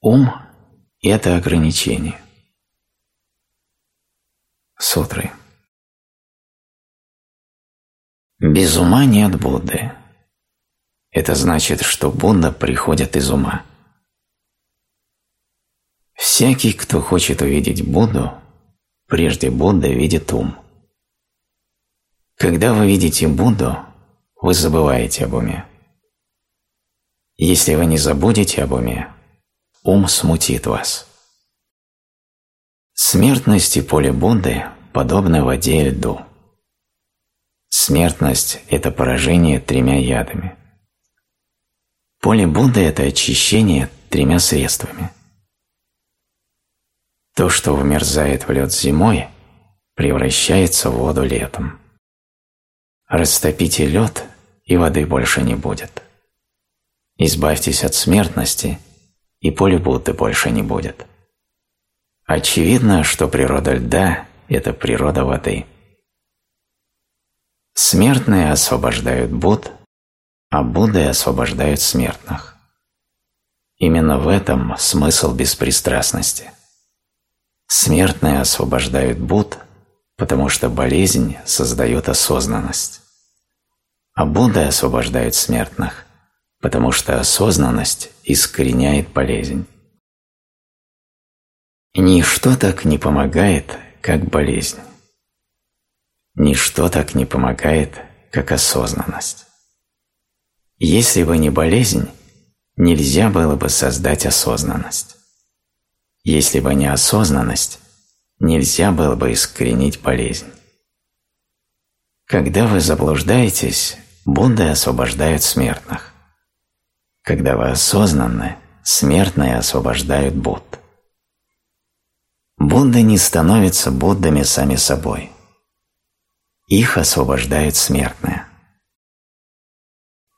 Ум – это ограничение. Сутры. Без ума нет Будды. Это значит, что Будда приходит из ума. Всякий, кто хочет увидеть Будду, прежде Будда видит ум. Когда вы видите Будду, вы забываете об уме. Если вы не забудете об уме, ум смутит вас. Смертность и поле Будды подобны воде и льду. Смертность – это поражение тремя ядами. Поле Будды – это очищение тремя средствами. То, что вмерзает в лед зимой, превращается в воду летом. Растопите лед, и воды больше не будет. Избавьтесь от смертности, и поле Будды больше не будет. Очевидно, что природа льда – это природа воды. Смертные освобождают Будд, а Будды освобождают смертных. Именно в этом смысл беспристрастности. Смертные освобождают Будд, потому что болезнь создает осознанность. А Будды освобождают смертных, потому что осознанность искореняет болезнь. Ничто так не помогает, как болезнь. Ничто так не помогает, как осознанность. Если бы не болезнь, нельзя было бы создать осознанность. Если бы не осознанность, нельзя было бы искоренить болезнь. Когда вы заблуждаетесь, Будды освобождают смертных. Когда вы осознанны, смертные освобождают Будд. Будды не становятся Буддами сами собой. Их освобождают смертные.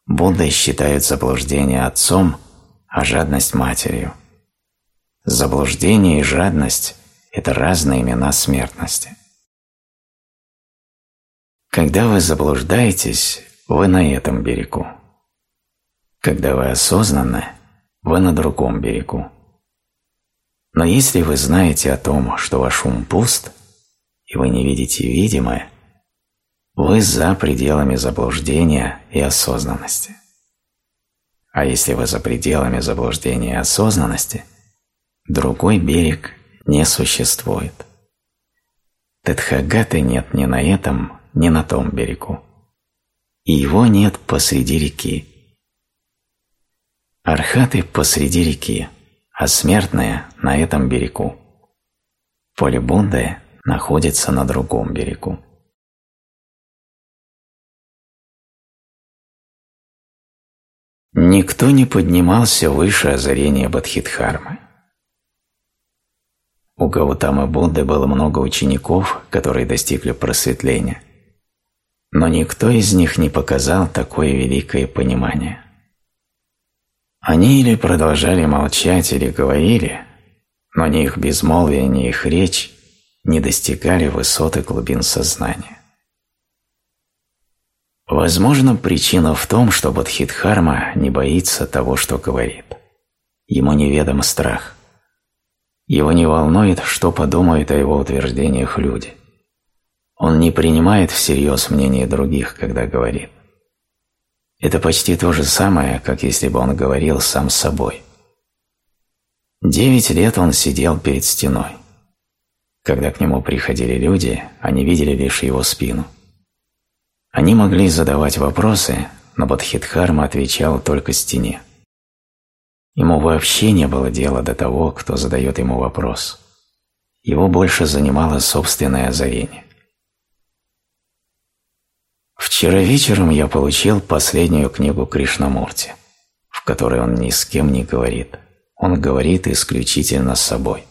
Будда считает заблуждение отцом, а жадность матерью. Заблуждение и жадность – это разные имена смертности. Когда вы заблуждаетесь, вы на этом берегу. Когда вы осознанны, вы на другом берегу. Но если вы знаете о том, что ваш ум пуст, и вы не видите видимое, вы за пределами заблуждения и осознанности. А если вы за пределами заблуждения и осознанности, другой берег не существует. Тетхагаты нет ни на этом, ни на том берегу. И его нет посреди реки. Архаты посреди реки, а смертные на этом берегу. Поле Бунды находится на другом берегу. Никто не поднимался выше озарения Бадхидхармы. У Гаутамы Будды было много учеников, которые достигли просветления, но никто из них не показал такое великое понимание. Они или продолжали молчать, или говорили, но ни их безмолвие, ни их речь не достигали высоты глубин сознания. Возможно, причина в том, что Бодхидхарма не боится того, что говорит. Ему неведом страх. Его не волнует, что подумают о его утверждениях люди. Он не принимает всерьез мнение других, когда говорит. Это почти то же самое, как если бы он говорил сам с собой. Девять лет он сидел перед стеной. Когда к нему приходили люди, они видели лишь его спину – они могли задавать вопросы, но Бодхидхарма отвечал только стене. Ему вообще не было дела до того, кто задает ему вопрос. Его больше занимало собственное озарение. Вчера вечером я получил последнюю книгу Кришнамурти, в которой он ни с кем не говорит. Он говорит исключительно с собой.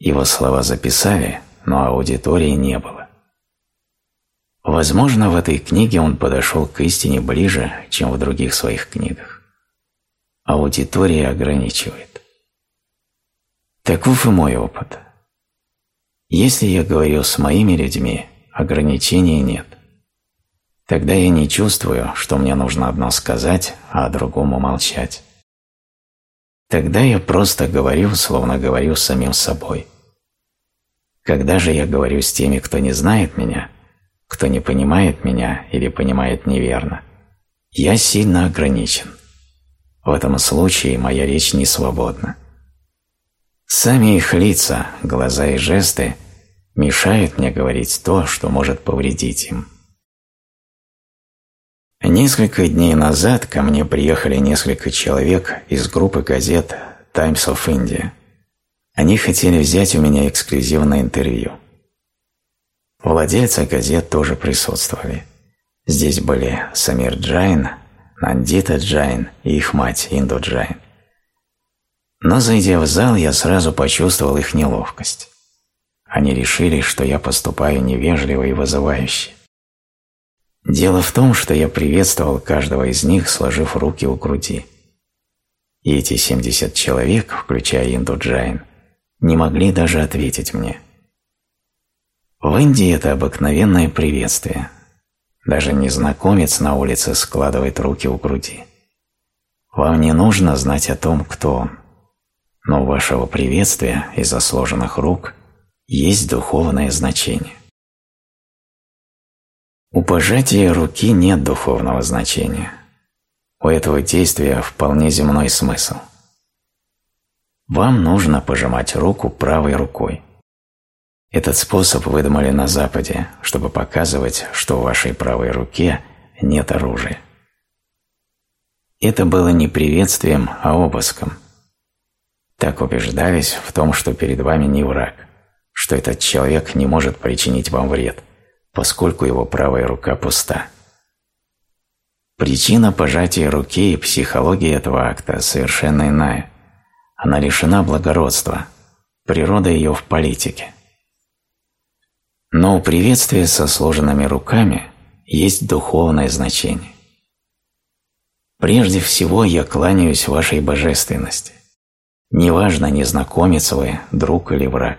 Его слова записали, но аудитории не было. Возможно, в этой книге он подошел к истине ближе, чем в других своих книгах. Аудитория ограничивает. Таков и мой опыт. Если я говорю с моими людьми, ограничений нет. Тогда я не чувствую, что мне нужно одно сказать, а другому молчать. Тогда я просто говорю, словно говорю самим собой. Когда же я говорю с теми, кто не знает меня, кто не понимает меня или понимает неверно, я сильно ограничен. В этом случае моя речь не свободна. Сами их лица, глаза и жесты мешают мне говорить то, что может повредить им. Несколько дней назад ко мне приехали несколько человек из группы газет Times of India. Они хотели взять у меня эксклюзивное интервью. Владельцы газет тоже присутствовали. Здесь были Самир Джайн, Нандита Джайн и их мать Инду Джайн. Но зайдя в зал, я сразу почувствовал их неловкость. Они решили, что я поступаю невежливо и вызывающе. Дело в том, что я приветствовал каждого из них, сложив руки у груди. И эти 70 человек, включая Инду Джайн, не могли даже ответить мне. В Индии это обыкновенное приветствие. Даже незнакомец на улице складывает руки у груди. Вам не нужно знать о том, кто он но у вашего приветствия из-за сложенных рук есть духовное значение. У пожатия руки нет духовного значения. У этого действия вполне земной смысл. Вам нужно пожимать руку правой рукой. Этот способ выдумали на Западе, чтобы показывать, что в вашей правой руке нет оружия. Это было не приветствием, а обыском – так убеждались в том, что перед вами не враг, что этот человек не может причинить вам вред, поскольку его правая рука пуста. Причина пожатия руки и психология этого акта совершенно иная. Она лишена благородства, природа ее в политике. Но у приветствия со сложенными руками есть духовное значение. Прежде всего я кланяюсь вашей божественности. Неважно, незнакомец вы, друг или враг.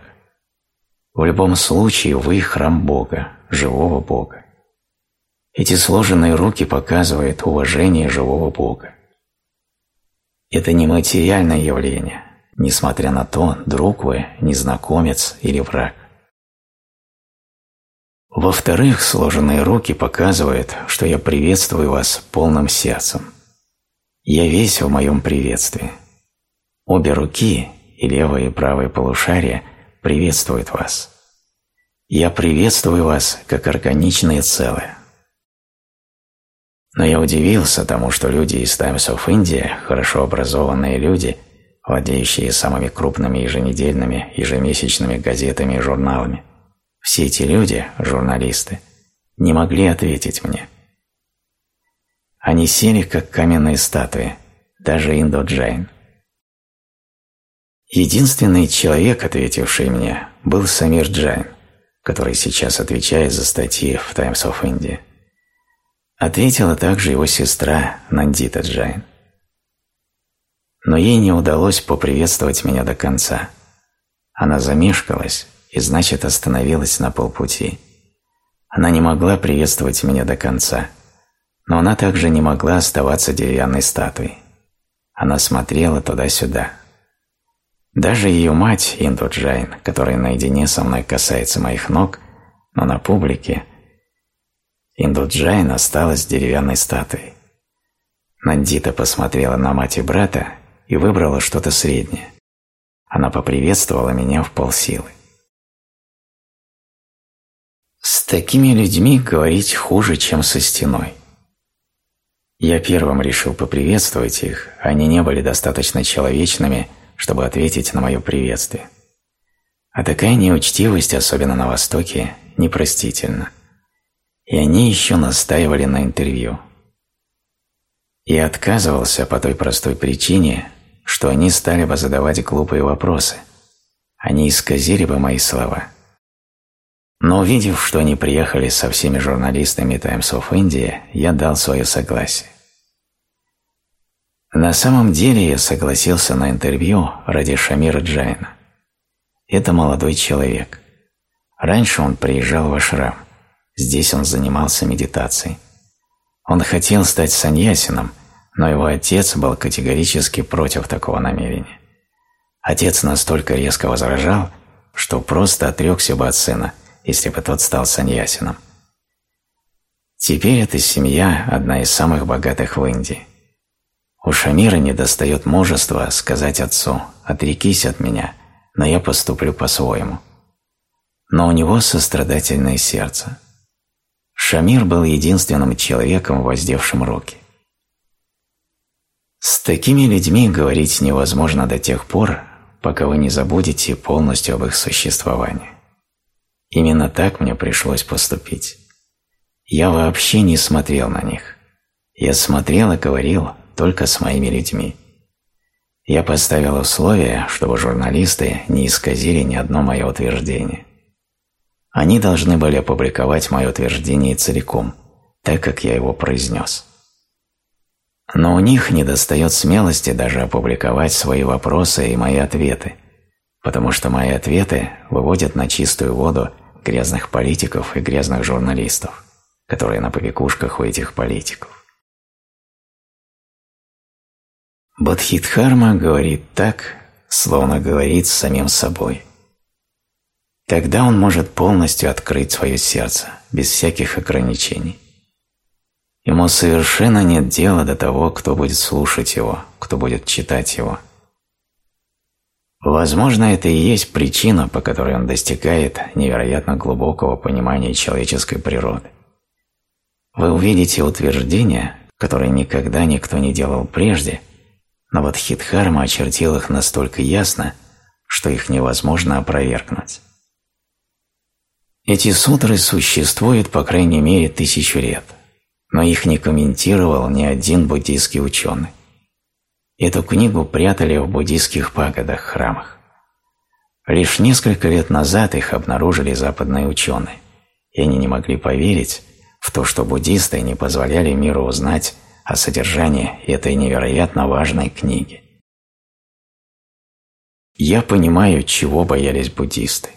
В любом случае вы храм Бога, живого Бога. Эти сложенные руки показывают уважение живого Бога. Это не материальное явление, несмотря на то, друг вы, незнакомец или враг. Во-вторых, сложенные руки показывают, что я приветствую вас полным сердцем. Я весь в моем приветствии. Обе руки, и левое и правое полушария, приветствуют вас. Я приветствую вас как органичное целое. Но я удивился тому, что люди из Times of India, хорошо образованные люди, владеющие самыми крупными еженедельными, ежемесячными газетами и журналами, все эти люди, журналисты, не могли ответить мне. Они сели как каменные статуи, даже Инду Джайн. Единственный человек, ответивший мне, был Самир Джайн, который сейчас отвечает за статьи в Times of India. Ответила также его сестра Нандита Джайн. Но ей не удалось поприветствовать меня до конца. Она замешкалась и, значит, остановилась на полпути. Она не могла приветствовать меня до конца, но она также не могла оставаться деревянной статуей. Она смотрела туда-сюда. Даже ее мать, Инду Джайн, которая наедине со мной касается моих ног, но на публике, Инду Джайн осталась деревянной статуей. Нандита посмотрела на мать и брата и выбрала что-то среднее. Она поприветствовала меня в полсилы. С такими людьми говорить хуже, чем со стеной. Я первым решил поприветствовать их, они не были достаточно человечными, чтобы ответить на мое приветствие. А такая неучтивость, особенно на Востоке, непростительна. И они еще настаивали на интервью. Я отказывался по той простой причине, что они стали бы задавать глупые вопросы. Они исказили бы мои слова. Но увидев, что они приехали со всеми журналистами Times of India, я дал свое согласие. На самом деле я согласился на интервью ради Шамира Джайна. Это молодой человек. Раньше он приезжал в Ашрам. Здесь он занимался медитацией. Он хотел стать саньясином, но его отец был категорически против такого намерения. Отец настолько резко возражал, что просто отрекся бы от сына, если бы тот стал саньясином. Теперь эта семья – одна из самых богатых в Индии. У Шамира недостает мужества сказать отцу «отрекись от меня, но я поступлю по-своему». Но у него сострадательное сердце. Шамир был единственным человеком, воздевшим руки. С такими людьми говорить невозможно до тех пор, пока вы не забудете полностью об их существовании. Именно так мне пришлось поступить. Я вообще не смотрел на них. Я смотрел и говорил только с моими людьми. Я поставил условие, чтобы журналисты не исказили ни одно мое утверждение. Они должны были опубликовать мое утверждение целиком, так как я его произнес. Но у них недостает смелости даже опубликовать свои вопросы и мои ответы, потому что мои ответы выводят на чистую воду грязных политиков и грязных журналистов которые на побегушках у этих политиков. Бодхидхарма говорит так, словно говорит с самим собой. Тогда он может полностью открыть свое сердце, без всяких ограничений. Ему совершенно нет дела до того, кто будет слушать его, кто будет читать его. Возможно, это и есть причина, по которой он достигает невероятно глубокого понимания человеческой природы. Вы увидите утверждения, которые никогда никто не делал прежде, но вот Хитхарма очертил их настолько ясно, что их невозможно опровергнуть. Эти сутры существуют по крайней мере тысячу лет, но их не комментировал ни один буддийский ученый. Эту книгу прятали в буддийских пагодах, храмах. Лишь несколько лет назад их обнаружили западные ученые, и они не могли поверить, в то, что буддисты не позволяли миру узнать о содержании этой невероятно важной книги. Я понимаю, чего боялись буддисты.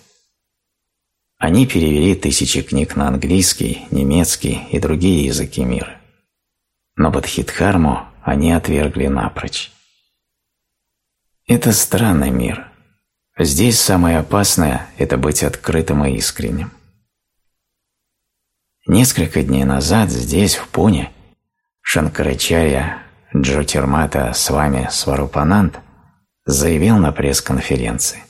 Они перевели тысячи книг на английский, немецкий и другие языки мира. Но Бодхидхарму они отвергли напрочь. Это странный мир. Здесь самое опасное – это быть открытым и искренним. Несколько дней назад здесь, в Пуне, Шанкарачарья Джотирмата с вами Сварупанант заявил на пресс-конференции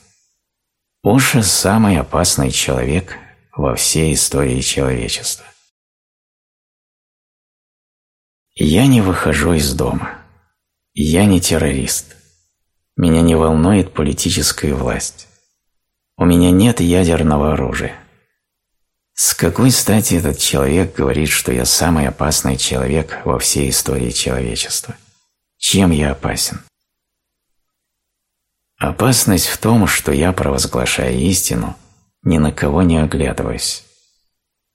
«Оша – самый опасный человек во всей истории человечества». Я не выхожу из дома. Я не террорист. Меня не волнует политическая власть. У меня нет ядерного оружия. С какой стати этот человек говорит, что я самый опасный человек во всей истории человечества? Чем я опасен? Опасность в том, что я, провозглашая истину, ни на кого не оглядываюсь.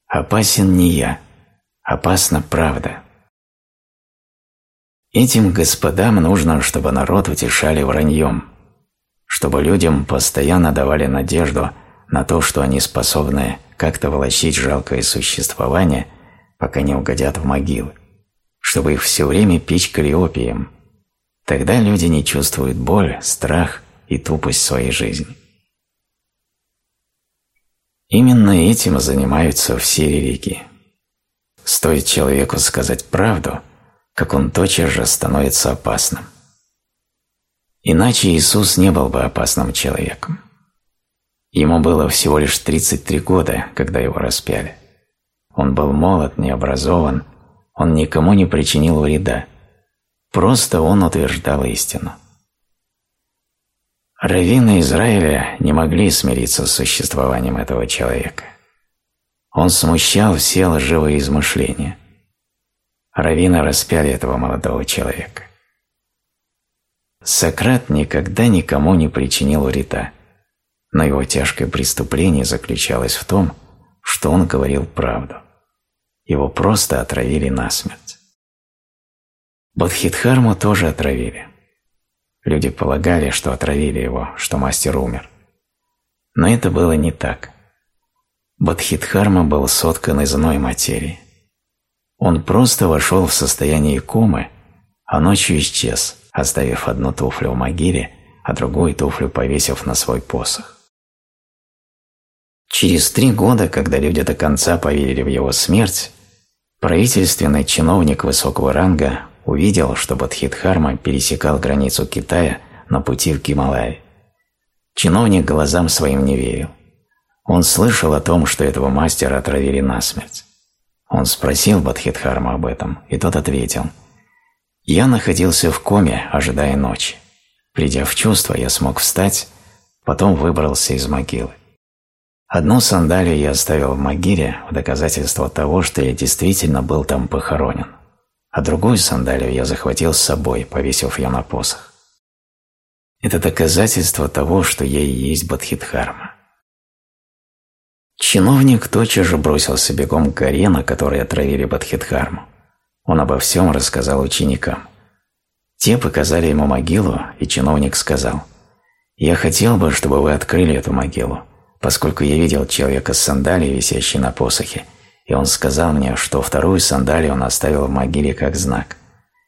Опасен не я, опасна правда. Этим господам нужно, чтобы народ утешали враньем, чтобы людям постоянно давали надежду на то, что они способны как-то волочить жалкое существование, пока не угодят в могилы, чтобы их все время пичкали опием. Тогда люди не чувствуют боль, страх и тупость своей жизни. Именно этим занимаются все религии. Стоит человеку сказать правду, как он тотчас же становится опасным. Иначе Иисус не был бы опасным человеком. Ему было всего лишь 33 года, когда его распяли. Он был молод, необразован, он никому не причинил вреда. Просто он утверждал истину. Раввины Израиля не могли смириться с существованием этого человека. Он смущал все лживые измышления. Раввины распяли этого молодого человека. Сократ никогда никому не причинил вреда но его тяжкое преступление заключалось в том, что он говорил правду. Его просто отравили насмерть. Бодхидхарму тоже отравили. Люди полагали, что отравили его, что мастер умер. Но это было не так. Бодхидхарма был соткан из иной материи. Он просто вошел в состояние комы, а ночью исчез, оставив одну туфлю в могиле, а другую туфлю повесив на свой посох. Через три года, когда люди до конца поверили в его смерть, правительственный чиновник высокого ранга увидел, что Бадхидхарма пересекал границу Китая на пути в Гималай. Чиновник глазам своим не верил. Он слышал о том, что этого мастера отравили насмерть. Он спросил Бадхидхарма об этом, и тот ответил. «Я находился в коме, ожидая ночи. Придя в чувство, я смог встать, потом выбрался из могилы. Одну сандалию я оставил в могиле в доказательство того, что я действительно был там похоронен, а другую сандалию я захватил с собой, повесив ее на посох. Это доказательство того, что я и есть Бадхидхарма. Чиновник тотчас же бросился бегом к горе, на которой отравили Бадхидхарму. Он обо всем рассказал ученикам. Те показали ему могилу, и чиновник сказал, «Я хотел бы, чтобы вы открыли эту могилу, поскольку я видел человека с сандалией, висящей на посохе, и он сказал мне, что вторую сандалию он оставил в могиле как знак.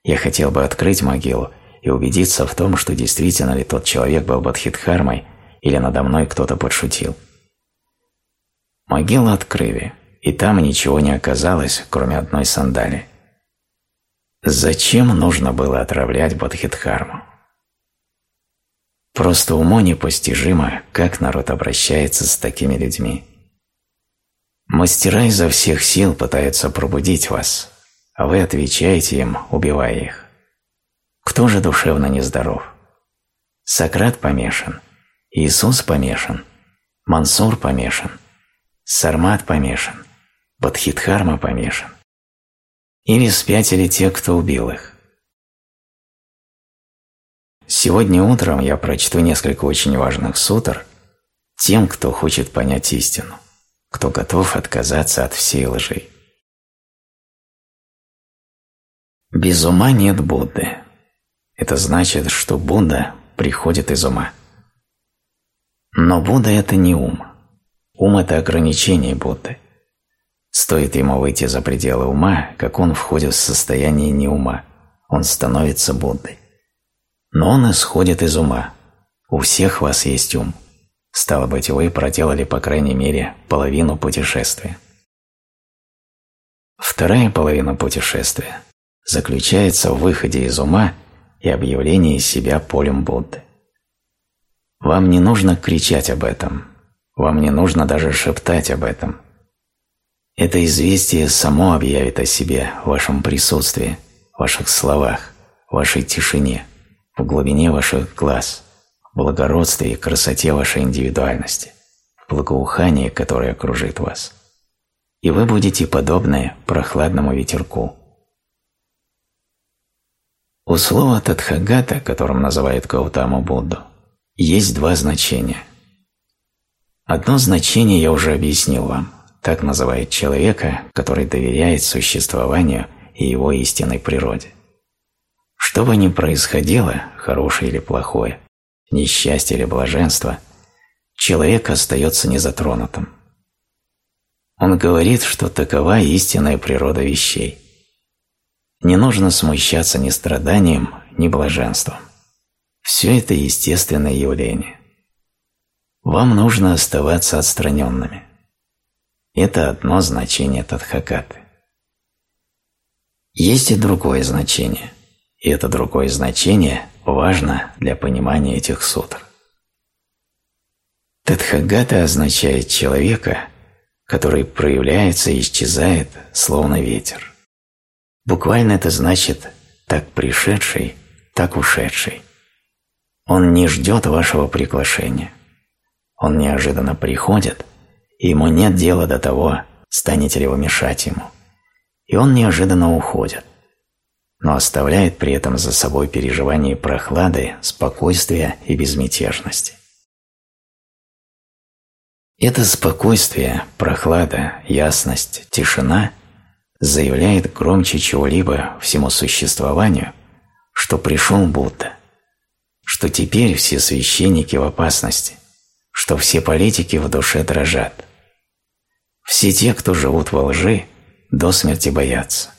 Я хотел бы открыть могилу и убедиться в том, что действительно ли тот человек был Бадхидхармой или надо мной кто-то подшутил. Могилу открыли, и там ничего не оказалось, кроме одной сандали. Зачем нужно было отравлять Бадхидхарму? Просто уму непостижимо, как народ обращается с такими людьми. Мастера изо всех сил пытаются пробудить вас, а вы отвечаете им, убивая их. Кто же душевно нездоров? Сократ помешан, Иисус помешан, Мансур помешан, Сармат помешан, Бадхидхарма помешан. Или спятили те, кто убил их. Сегодня утром я прочту несколько очень важных сутр тем, кто хочет понять истину, кто готов отказаться от всей лжи. Без ума нет Будды. Это значит, что Будда приходит из ума. Но Будда – это не ум. Ум – это ограничение Будды. Стоит ему выйти за пределы ума, как он входит в состояние неума. Он становится Буддой. Но он исходит из ума. У всех вас есть ум. Стало быть, вы проделали, по крайней мере, половину путешествия. Вторая половина путешествия заключается в выходе из ума – и объявление себя полем Будды. Вам не нужно кричать об этом, вам не нужно даже шептать об этом. Это известие само объявит о себе в вашем присутствии, в ваших словах, в вашей тишине, в глубине ваших глаз, в благородстве и красоте вашей индивидуальности, в благоухании, которое окружит вас. И вы будете подобны прохладному ветерку, у слова «татхагата», которым называют Гаутаму Будду, есть два значения. Одно значение я уже объяснил вам. Так называет человека, который доверяет существованию и его истинной природе. Что бы ни происходило, хорошее или плохое, несчастье или блаженство, человек остается незатронутым. Он говорит, что такова истинная природа вещей – не нужно смущаться ни страданием, ни блаженством. Все это естественное явление. Вам нужно оставаться отстраненными. Это одно значение Тадхакаты. Есть и другое значение, и это другое значение важно для понимания этих сутр. Тадхагата означает человека, который проявляется и исчезает, словно ветер. Буквально это значит «так пришедший, так ушедший». Он не ждет вашего приглашения. Он неожиданно приходит, и ему нет дела до того, станете ли вы мешать ему. И он неожиданно уходит, но оставляет при этом за собой переживание прохлады, спокойствия и безмятежности. Это спокойствие, прохлада, ясность, тишина заявляет громче чего-либо всему существованию, что пришел Будда, что теперь все священники в опасности, что все политики в душе дрожат. Все те, кто живут во лжи, до смерти боятся.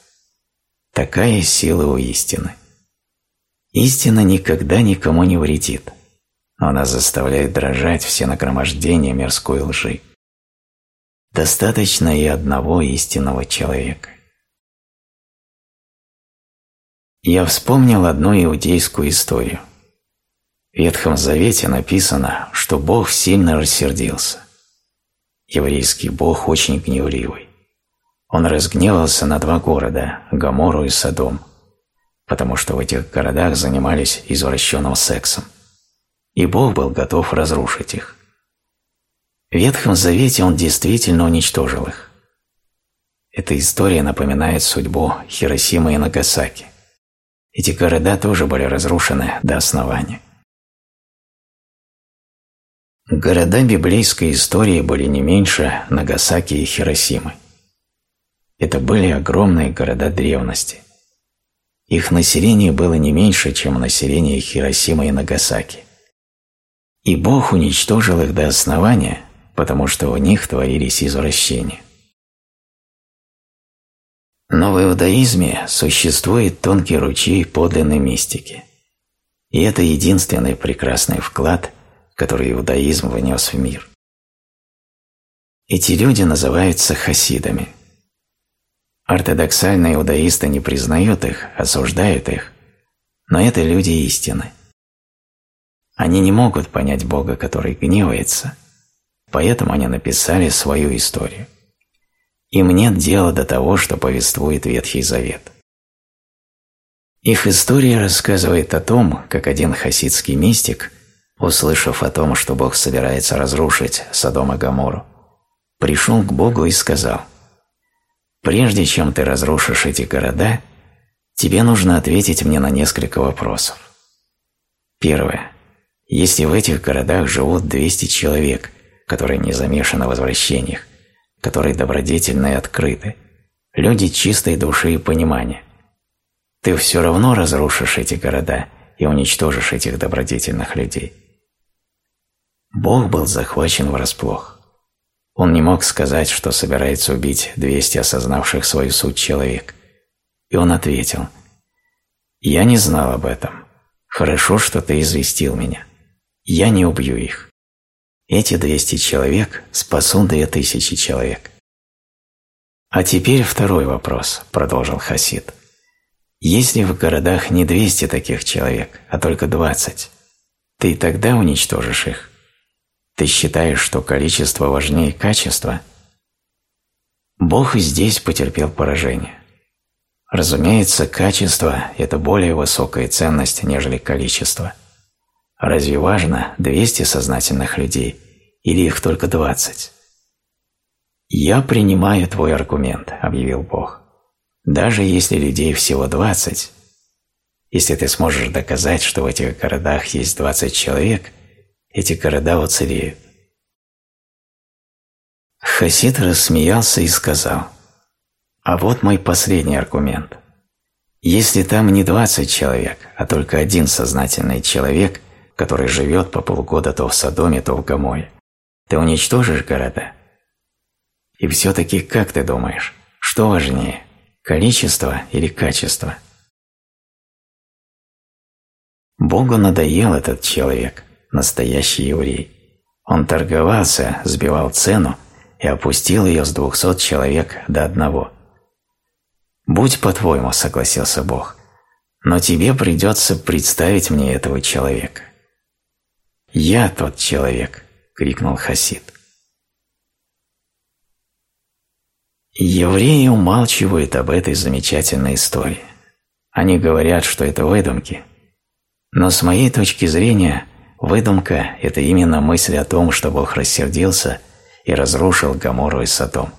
Такая сила у истины. Истина никогда никому не вредит, но она заставляет дрожать все нагромождения мирской лжи. Достаточно и одного истинного человека. Я вспомнил одну иудейскую историю. В Ветхом Завете написано, что Бог сильно рассердился. Еврейский Бог очень гневливый. Он разгневался на два города – Гамору и Содом, потому что в этих городах занимались извращенным сексом. И Бог был готов разрушить их. В Ветхом Завете Он действительно уничтожил их. Эта история напоминает судьбу Хиросимы и Нагасаки. Эти города тоже были разрушены до основания. Города библейской истории были не меньше Нагасаки и Хиросимы. Это были огромные города древности. Их население было не меньше, чем население Хиросимы и Нагасаки. И Бог уничтожил их до основания, потому что у них творились извращения. Но в иудаизме существует тонкий ручей подлинной мистики. И это единственный прекрасный вклад, который иудаизм внес в мир. Эти люди называются хасидами – Ортодоксальные иудаисты не признают их, осуждают их, но это люди истины. Они не могут понять Бога, который гневается, поэтому они написали свою историю. Им нет дела до того, что повествует Ветхий Завет. Их история рассказывает о том, как один хасидский мистик, услышав о том, что Бог собирается разрушить Содом и Гоморру, пришел к Богу и сказал – Прежде чем ты разрушишь эти города, тебе нужно ответить мне на несколько вопросов. Первое. Если в этих городах живут 200 человек, которые не замешаны в возвращениях, которые добродетельны и открыты, люди чистой души и понимания, ты все равно разрушишь эти города и уничтожишь этих добродетельных людей. Бог был захвачен врасплох. Он не мог сказать, что собирается убить 200 осознавших свою суть человек. И он ответил, «Я не знал об этом. Хорошо, что ты известил меня. Я не убью их. Эти 200 человек спасут 2000 человек». «А теперь второй вопрос», – продолжил Хасид. «Если в городах не 200 таких человек, а только 20, ты тогда уничтожишь их?» Ты считаешь, что количество важнее качества? Бог и здесь потерпел поражение. Разумеется, качество – это более высокая ценность, нежели количество. Разве важно 200 сознательных людей или их только 20? «Я принимаю твой аргумент», – объявил Бог. «Даже если людей всего 20, если ты сможешь доказать, что в этих городах есть 20 человек – эти города уцелеют. Хасид рассмеялся и сказал, «А вот мой последний аргумент. Если там не 20 человек, а только один сознательный человек, который живет по полгода то в Содоме, то в Гаморе, ты уничтожишь города? И все-таки как ты думаешь, что важнее, количество или качество?» Богу надоел этот человек, настоящий еврей. Он торговался, сбивал цену и опустил ее с двухсот человек до одного. «Будь по-твоему», — согласился Бог, — «но тебе придется представить мне этого человека». «Я тот человек», — крикнул Хасид. Евреи умалчивают об этой замечательной истории. Они говорят, что это выдумки. Но с моей точки зрения – Выдумка – это именно мысль о том, что Бог рассердился и разрушил Гамору и Содом.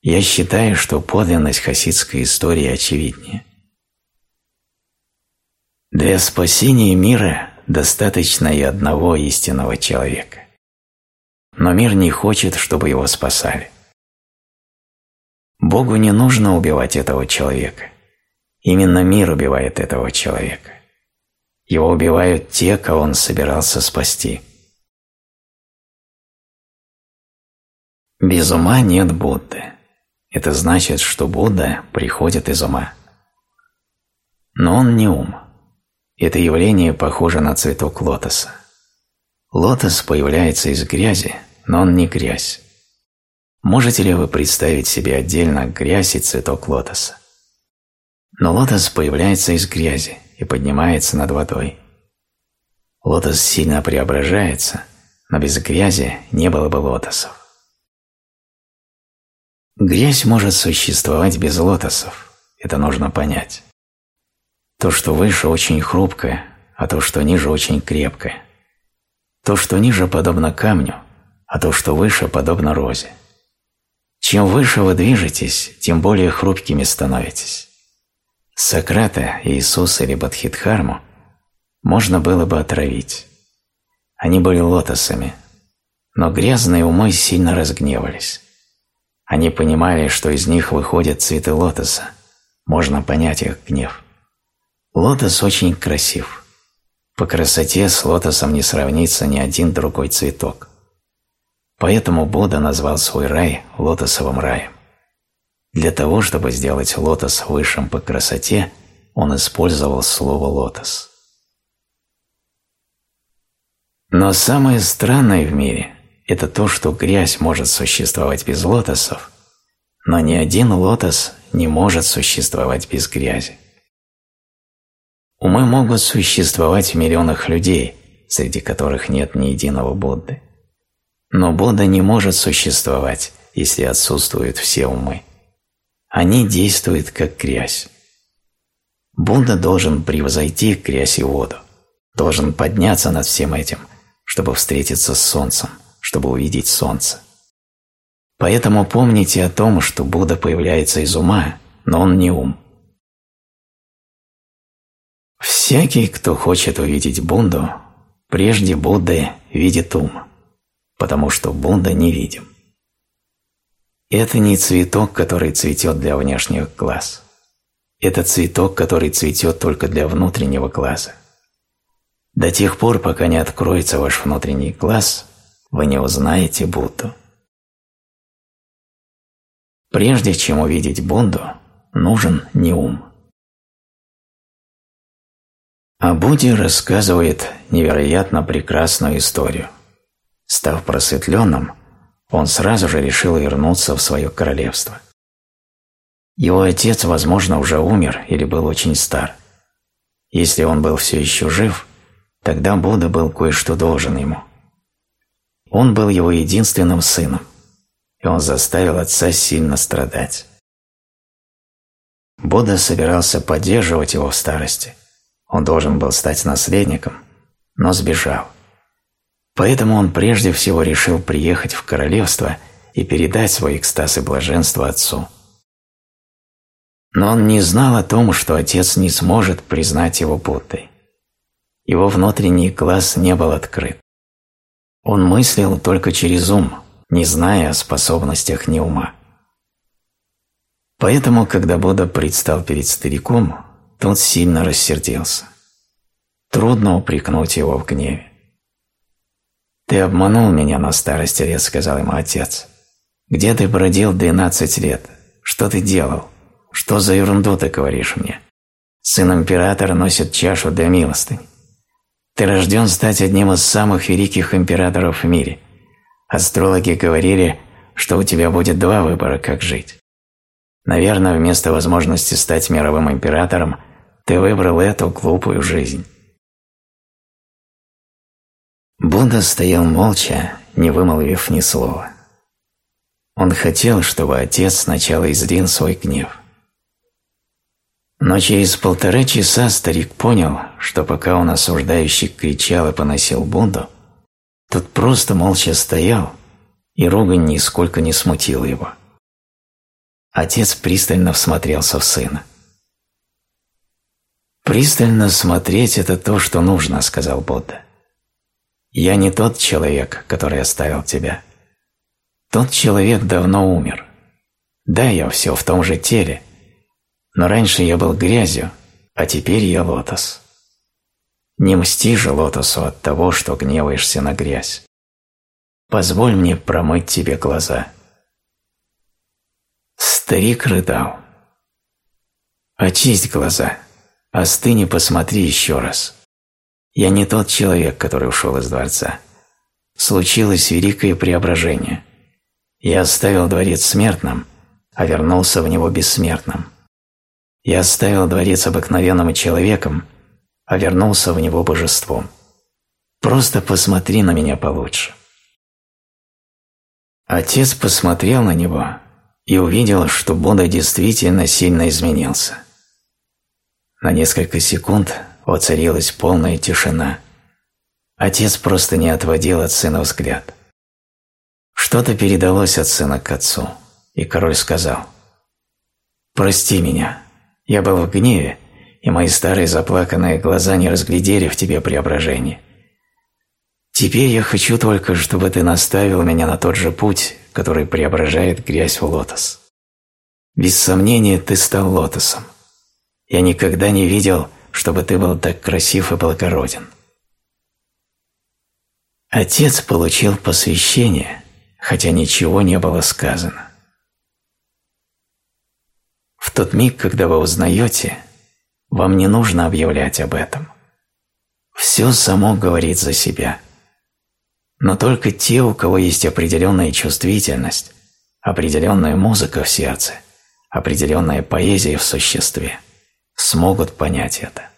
Я считаю, что подлинность хасидской истории очевиднее. Для спасения мира достаточно и одного истинного человека. Но мир не хочет, чтобы его спасали. Богу не нужно убивать этого человека. Именно мир убивает этого человека. Его убивают те, кого он собирался спасти. Без ума нет Будды. Это значит, что Будда приходит из ума. Но он не ум. Это явление похоже на цветок лотоса. Лотос появляется из грязи, но он не грязь. Можете ли вы представить себе отдельно грязь и цветок лотоса? Но лотос появляется из грязи и поднимается над водой. Лотос сильно преображается, но без грязи не было бы лотосов. Грязь может существовать без лотосов, это нужно понять. То, что выше, очень хрупкое, а то, что ниже, очень крепкое. То, что ниже, подобно камню, а то, что выше, подобно розе. Чем выше вы движетесь, тем более хрупкими становитесь. Сократа, Иисуса или Бадхидхарму можно было бы отравить. Они были лотосами, но грязные умы сильно разгневались. Они понимали, что из них выходят цветы лотоса, можно понять их гнев. Лотос очень красив. По красоте с лотосом не сравнится ни один другой цветок. Поэтому Будда назвал свой рай лотосовым раем. Для того, чтобы сделать лотос высшим по красоте, он использовал слово «лотос». Но самое странное в мире – это то, что грязь может существовать без лотосов, но ни один лотос не может существовать без грязи. Умы могут существовать в миллионах людей, среди которых нет ни единого Будды. Но Будда не может существовать, если отсутствуют все умы. Они действуют как грязь. Будда должен превзойти грязь и воду, должен подняться над всем этим, чтобы встретиться с солнцем, чтобы увидеть солнце. Поэтому помните о том, что Будда появляется из ума, но он не ум. Всякий, кто хочет увидеть Будду, прежде Будды видит ум потому что Будда невидим. Это не цветок, который цветет для внешних глаз. Это цветок, который цветет только для внутреннего глаза. До тех пор, пока не откроется ваш внутренний глаз, вы не узнаете Будду. Прежде чем увидеть Будду, нужен не ум. О Будде рассказывает невероятно прекрасную историю – Став просветленным, он сразу же решил вернуться в свое королевство. Его отец, возможно, уже умер или был очень стар. Если он был все еще жив, тогда Будда был кое-что должен ему. Он был его единственным сыном, и он заставил отца сильно страдать. Будда собирался поддерживать его в старости. Он должен был стать наследником, но сбежал. Поэтому он прежде всего решил приехать в королевство и передать свой экстаз и блаженство отцу. Но он не знал о том, что отец не сможет признать его Буддой. Его внутренний глаз не был открыт. Он мыслил только через ум, не зная о способностях неума. Поэтому, когда Будда предстал перед стариком, тот сильно рассердился. Трудно упрекнуть его в гневе. «Ты обманул меня на старости лет», — сказал ему отец. «Где ты бродил двенадцать лет? Что ты делал? Что за ерунду ты говоришь мне? Сын императора носит чашу для милостыни. Ты рожден стать одним из самых великих императоров в мире. Астрологи говорили, что у тебя будет два выбора, как жить. Наверное, вместо возможности стать мировым императором, ты выбрал эту глупую жизнь. Будда стоял молча, не вымолвив ни слова. Он хотел, чтобы отец сначала излил свой гнев. Но через полтора часа старик понял, что пока он осуждающий кричал и поносил Будду, тот просто молча стоял, и ругань нисколько не смутила его. Отец пристально всмотрелся в сына. «Пристально смотреть – это то, что нужно», – сказал Будда. Я не тот человек, который оставил тебя. Тот человек давно умер. Да, я все в том же теле, но раньше я был грязью, а теперь я лотос. Не мсти же лотосу от того, что гневаешься на грязь. Позволь мне промыть тебе глаза. Старик рыдал. Очисть глаза. остынь и посмотри еще раз. Я не тот человек, который ушел из дворца. Случилось великое преображение. Я оставил дворец смертным, а вернулся в него бессмертным. Я оставил дворец обыкновенным человеком, а вернулся в него божеством. Просто посмотри на меня получше. Отец посмотрел на него и увидел, что Будда действительно сильно изменился. На несколько секунд воцарилась полная тишина. Отец просто не отводил от сына взгляд. Что-то передалось от сына к отцу, и король сказал «Прости меня, я был в гневе, и мои старые заплаканные глаза не разглядели в тебе преображение. Теперь я хочу только, чтобы ты наставил меня на тот же путь, который преображает грязь в лотос. Без сомнения, ты стал лотосом. Я никогда не видел, чтобы ты был так красив и благороден. Отец получил посвящение, хотя ничего не было сказано. В тот миг, когда вы узнаете, вам не нужно объявлять об этом. Все само говорит за себя. Но только те, у кого есть определенная чувствительность, определенная музыка в сердце, определенная поэзия в существе, смогут понять это.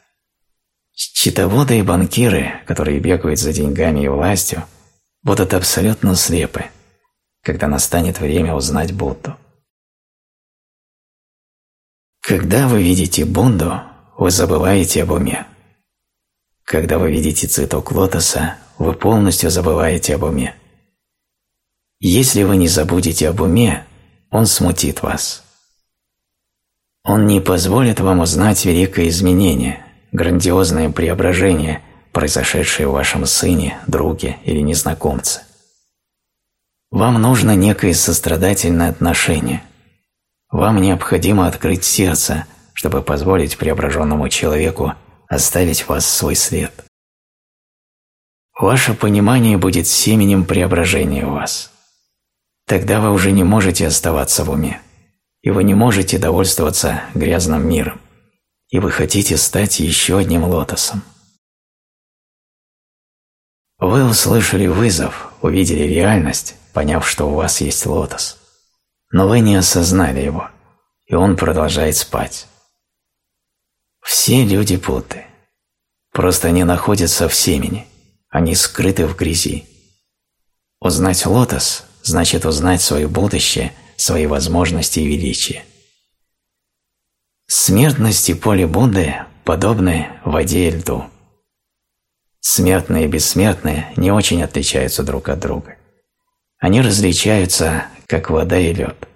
Счетоводы и банкиры, которые бегают за деньгами и властью, будут абсолютно слепы, когда настанет время узнать Будду. Когда вы видите Бунду, вы забываете об уме. Когда вы видите цветок лотоса, вы полностью забываете об уме. Если вы не забудете об уме, он смутит вас. Он не позволит вам узнать великое изменение, грандиозное преображение, произошедшее в вашем сыне, друге или незнакомце. Вам нужно некое сострадательное отношение. Вам необходимо открыть сердце, чтобы позволить преображенному человеку оставить в вас свой след. Ваше понимание будет семенем преображения в вас. Тогда вы уже не можете оставаться в уме, и вы не можете довольствоваться грязным миром, и вы хотите стать еще одним лотосом. Вы услышали вызов, увидели реальность, поняв, что у вас есть лотос, но вы не осознали его, и он продолжает спать. Все люди путы. Просто они находятся в семени, они скрыты в грязи. Узнать лотос значит узнать свое будущее, свои возможности и величие. Смертность и поле Будды подобны воде и льду. Смертные и бессмертные не очень отличаются друг от друга. Они различаются, как вода и лед.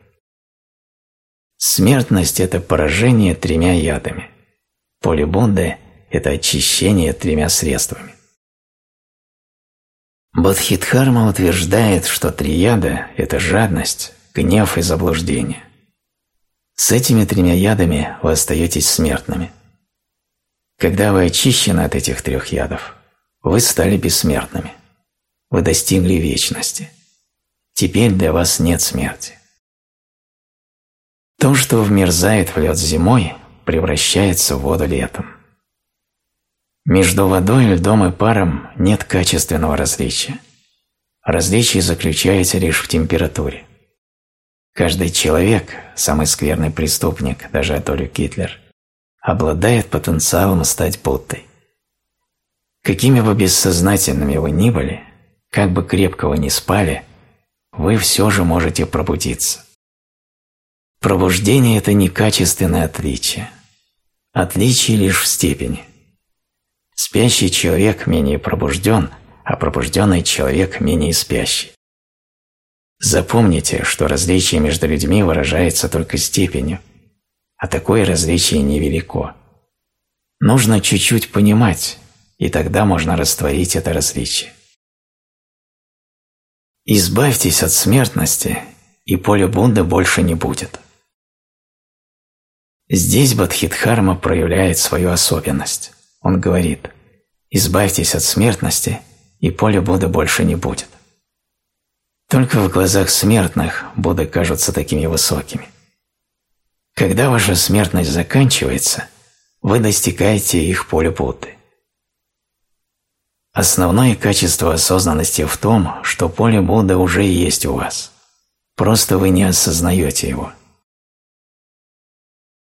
Смертность – это поражение тремя ядами – Поле Бонды – это очищение тремя средствами. Бодхидхарма утверждает, что трияда – это жадность, гнев и заблуждение. С этими тремя ядами вы остаетесь смертными. Когда вы очищены от этих трех ядов, вы стали бессмертными. Вы достигли вечности. Теперь для вас нет смерти. То, что вмерзает в лед зимой, превращается в воду летом. Между водой, льдом и паром нет качественного различия. Различие заключается лишь в температуре. Каждый человек, самый скверный преступник, даже Адольф Гитлер, обладает потенциалом стать Буддой. Какими бы бессознательными вы ни были, как бы крепко вы ни спали, вы все же можете пробудиться. Пробуждение – это не качественное отличие, Отличие лишь в степени. Спящий человек менее пробужден, а пробужденный человек менее спящий. Запомните, что различие между людьми выражается только степенью, а такое различие невелико. Нужно чуть-чуть понимать, и тогда можно растворить это различие. Избавьтесь от смертности, и поле Бунда больше не будет. Здесь Бадхидхарма проявляет свою особенность. Он говорит «Избавьтесь от смертности, и поля Будды больше не будет». Только в глазах смертных Будды кажутся такими высокими. Когда ваша смертность заканчивается, вы достигаете их поля Будды. Основное качество осознанности в том, что поле Будды уже есть у вас. Просто вы не осознаете его.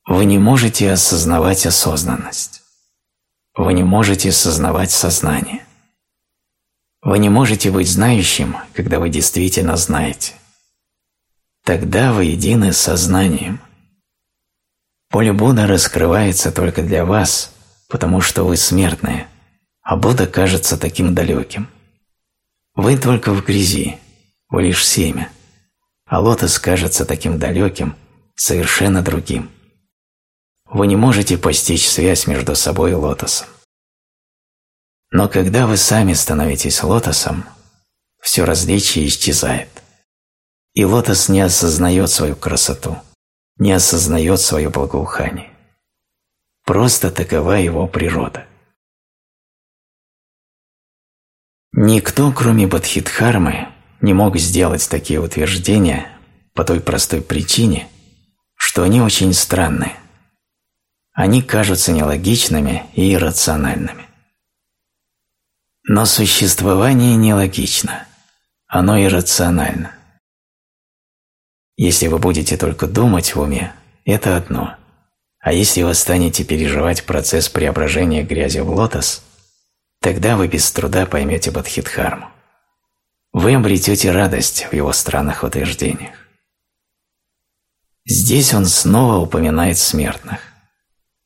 Вы не можете осознавать осознанность. Вы не можете осознавать сознание. Вы не можете быть знающим, когда вы действительно знаете. Тогда вы едины с сознанием. Поле Будда раскрывается только для вас, потому что вы смертные, а Будда кажется таким далеким. Вы только в грязи, вы лишь семя, а лотос кажется таким далеким, совершенно другим вы не можете постичь связь между собой и лотосом. Но когда вы сами становитесь лотосом, все различие исчезает. И лотос не осознает свою красоту, не осознает свое благоухание. Просто такова его природа. Никто, кроме Бадхидхармы, не мог сделать такие утверждения по той простой причине, что они очень странные – они кажутся нелогичными и иррациональными. Но существование нелогично, оно иррационально. Если вы будете только думать в уме, это одно. А если вы станете переживать процесс преображения грязи в лотос, тогда вы без труда поймете Бадхидхарму. Вы обретете радость в его странных утверждениях. Здесь он снова упоминает смертных.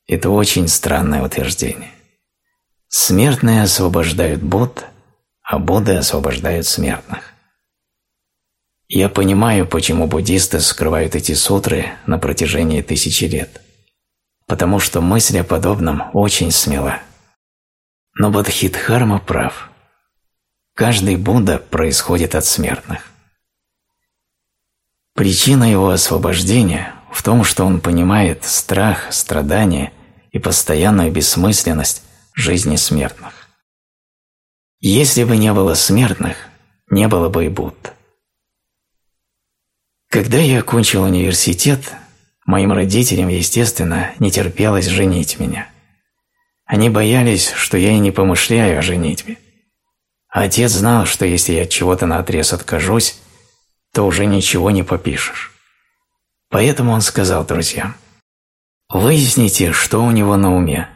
Это очень странное утверждение. Смертные освобождают Будд, а Будды освобождают смертных. Я понимаю, почему буддисты скрывают эти сутры на протяжении тысячи лет. Потому что мысль о подобном очень смела. Но Бодхидхарма прав. Каждый Будда происходит от смертных. Причина его освобождения в том, что он понимает страх, страдания и постоянную бессмысленность жизни смертных. Если бы не было смертных, не было бы и Будд. Когда я окончил университет, моим родителям, естественно, не терпелось женить меня. Они боялись, что я и не помышляю о женитьбе. Отец знал, что если я от чего-то наотрез откажусь, то уже ничего не попишешь. Поэтому он сказал друзьям – Выясните, что у него на уме,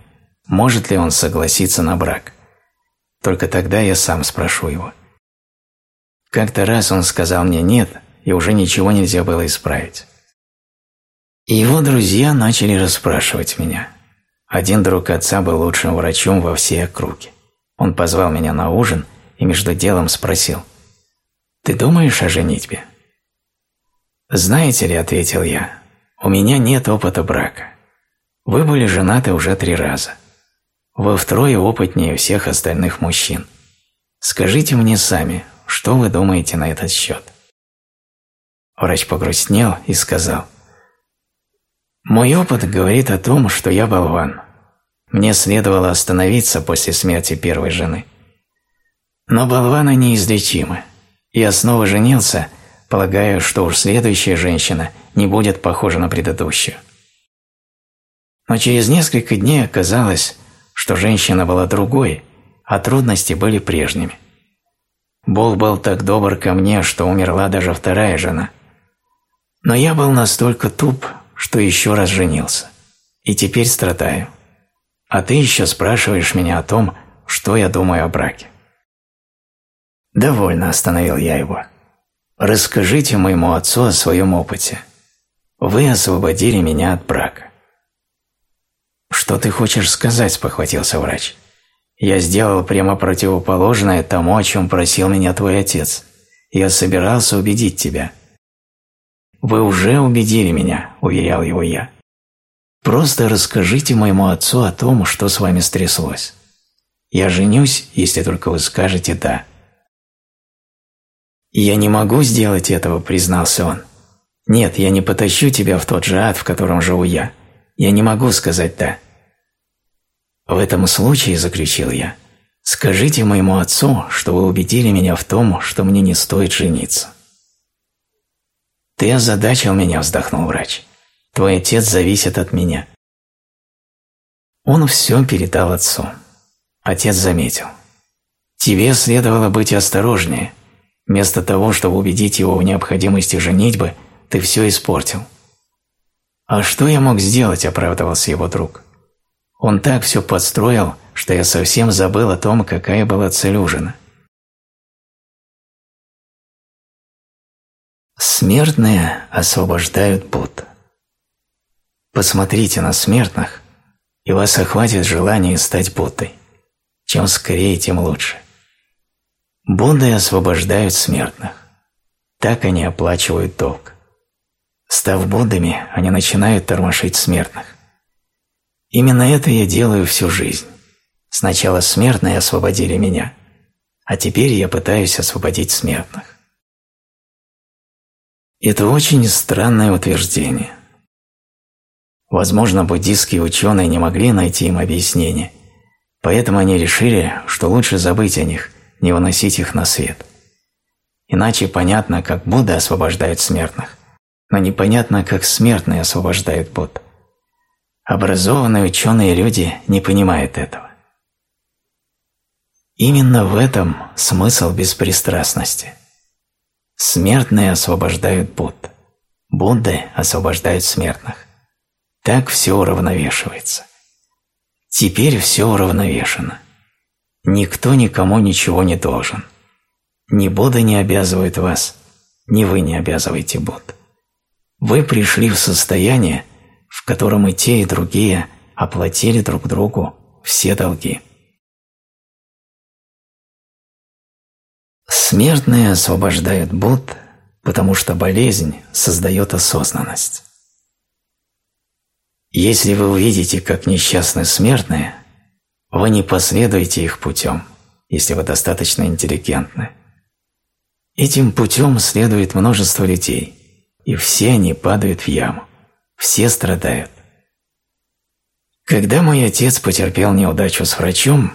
может ли он согласиться на брак. Только тогда я сам спрошу его. Как-то раз он сказал мне «нет», и уже ничего нельзя было исправить. И его друзья начали расспрашивать меня. Один друг отца был лучшим врачом во всей округе. Он позвал меня на ужин и между делом спросил «Ты думаешь о женитьбе?» «Знаете ли», — ответил я, — «у меня нет опыта брака. Вы были женаты уже три раза. Вы втрое опытнее всех остальных мужчин. Скажите мне сами, что вы думаете на этот счет?» Врач погрустнел и сказал, «Мой опыт говорит о том, что я болван. Мне следовало остановиться после смерти первой жены. Но болваны неизлечимы. Я снова женился, полагая, что уж следующая женщина не будет похожа на предыдущую. Но через несколько дней оказалось, что женщина была другой, а трудности были прежними. Бог был так добр ко мне, что умерла даже вторая жена. Но я был настолько туп, что еще раз женился. И теперь страдаю. А ты еще спрашиваешь меня о том, что я думаю о браке. «Довольно», – остановил я его. «Расскажите моему отцу о своем опыте. Вы освободили меня от брака. «Что ты хочешь сказать?» – спохватился врач. «Я сделал прямо противоположное тому, о чем просил меня твой отец. Я собирался убедить тебя». «Вы уже убедили меня», – уверял его я. «Просто расскажите моему отцу о том, что с вами стряслось. Я женюсь, если только вы скажете «да». «Я не могу сделать этого», – признался он. «Нет, я не потащу тебя в тот же ад, в котором живу я. Я не могу сказать «да». В этом случае, заключил я, скажите моему отцу, что вы убедили меня в том, что мне не стоит жениться. Ты озадачил меня, вздохнул врач. Твой отец зависит от меня. Он все передал отцу. Отец заметил. «Тебе следовало быть осторожнее. Вместо того, чтобы убедить его в необходимости женитьбы, ты все испортил». «А что я мог сделать?» – оправдывался его друг. «Он так все подстроил, что я совсем забыл о том, какая была цель ужина». Смертные освобождают Будд. Посмотрите на смертных, и вас охватит желание стать Буддой. Чем скорее, тем лучше. Будды освобождают смертных. Так они оплачивают долг. Став Буддами, они начинают тормошить смертных. Именно это я делаю всю жизнь. Сначала смертные освободили меня, а теперь я пытаюсь освободить смертных. Это очень странное утверждение. Возможно, буддистские ученые не могли найти им объяснение, поэтому они решили, что лучше забыть о них, не выносить их на свет. Иначе понятно, как Будда освобождает смертных, но непонятно, как смертные освобождают Будд. Образованные ученые люди не понимают этого. Именно в этом смысл беспристрастности – Смертные освобождают Будд. Будды освобождают смертных. Так все уравновешивается. Теперь все уравновешено. Никто никому ничего не должен. Ни Будда не обязывает вас, ни вы не обязываете Будд. Вы пришли в состояние, в котором и те, и другие оплатили друг другу все долги. Смертные освобождают Будд, потому что болезнь создает осознанность. Если вы увидите, как несчастны смертные, вы не последуете их путем, если вы достаточно интеллигентны. Этим путем следует множество людей, и все они падают в яму, все страдают. Когда мой отец потерпел неудачу с врачом,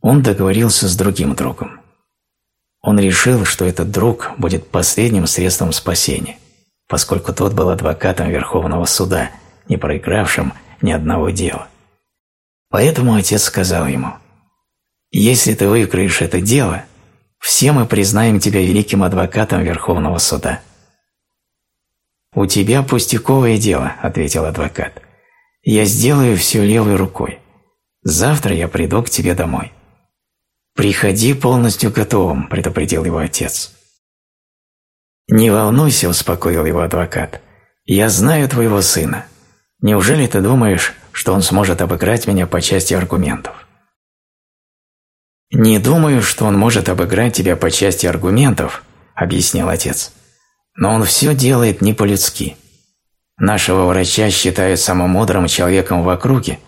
он договорился с другим другом. Он решил, что этот друг будет последним средством спасения, поскольку тот был адвокатом Верховного суда, не проигравшим ни одного дела. Поэтому отец сказал ему, «Если ты выиграешь это дело, все мы признаем тебя великим адвокатом Верховного суда». «У тебя пустяковое дело», – ответил адвокат. «Я сделаю все левой рукой. Завтра я приду к тебе домой». «Приходи полностью готовым», – предупредил его отец. «Не волнуйся», – успокоил его адвокат. «Я знаю твоего сына. Неужели ты думаешь, что он сможет обыграть меня по части аргументов?» «Не думаю, что он может обыграть тебя по части аргументов», – объяснил отец. «Но он все делает не по-людски. Нашего врача считают самым мудрым человеком в округе,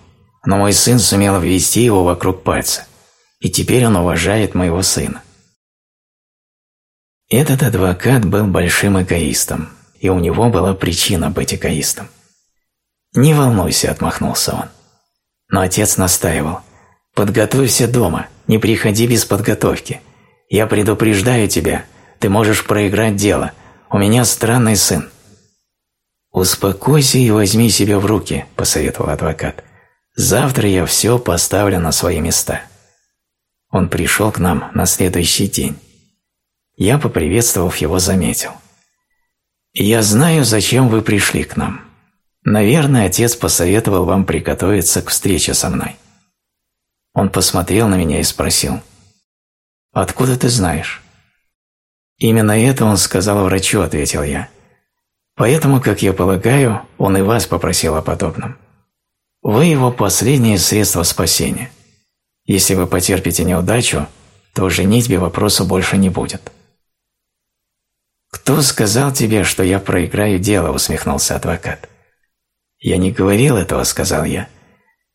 но мой сын сумел ввести его вокруг пальца и теперь он уважает моего сына. Этот адвокат был большим эгоистом, и у него была причина быть эгоистом. «Не волнуйся», – отмахнулся он. Но отец настаивал. «Подготовься дома, не приходи без подготовки. Я предупреждаю тебя, ты можешь проиграть дело. У меня странный сын». «Успокойся и возьми себя в руки», – посоветовал адвокат. «Завтра я все поставлю на свои места». Он пришел к нам на следующий день. Я, поприветствовав его, заметил. «Я знаю, зачем вы пришли к нам. Наверное, отец посоветовал вам приготовиться к встрече со мной». Он посмотрел на меня и спросил. «Откуда ты знаешь?» «Именно это он сказал врачу», — ответил я. «Поэтому, как я полагаю, он и вас попросил о подобном. Вы его последнее средство спасения». Если вы потерпите неудачу, то женитьбе вопроса больше не будет. «Кто сказал тебе, что я проиграю дело?» – усмехнулся адвокат. «Я не говорил этого», – сказал я.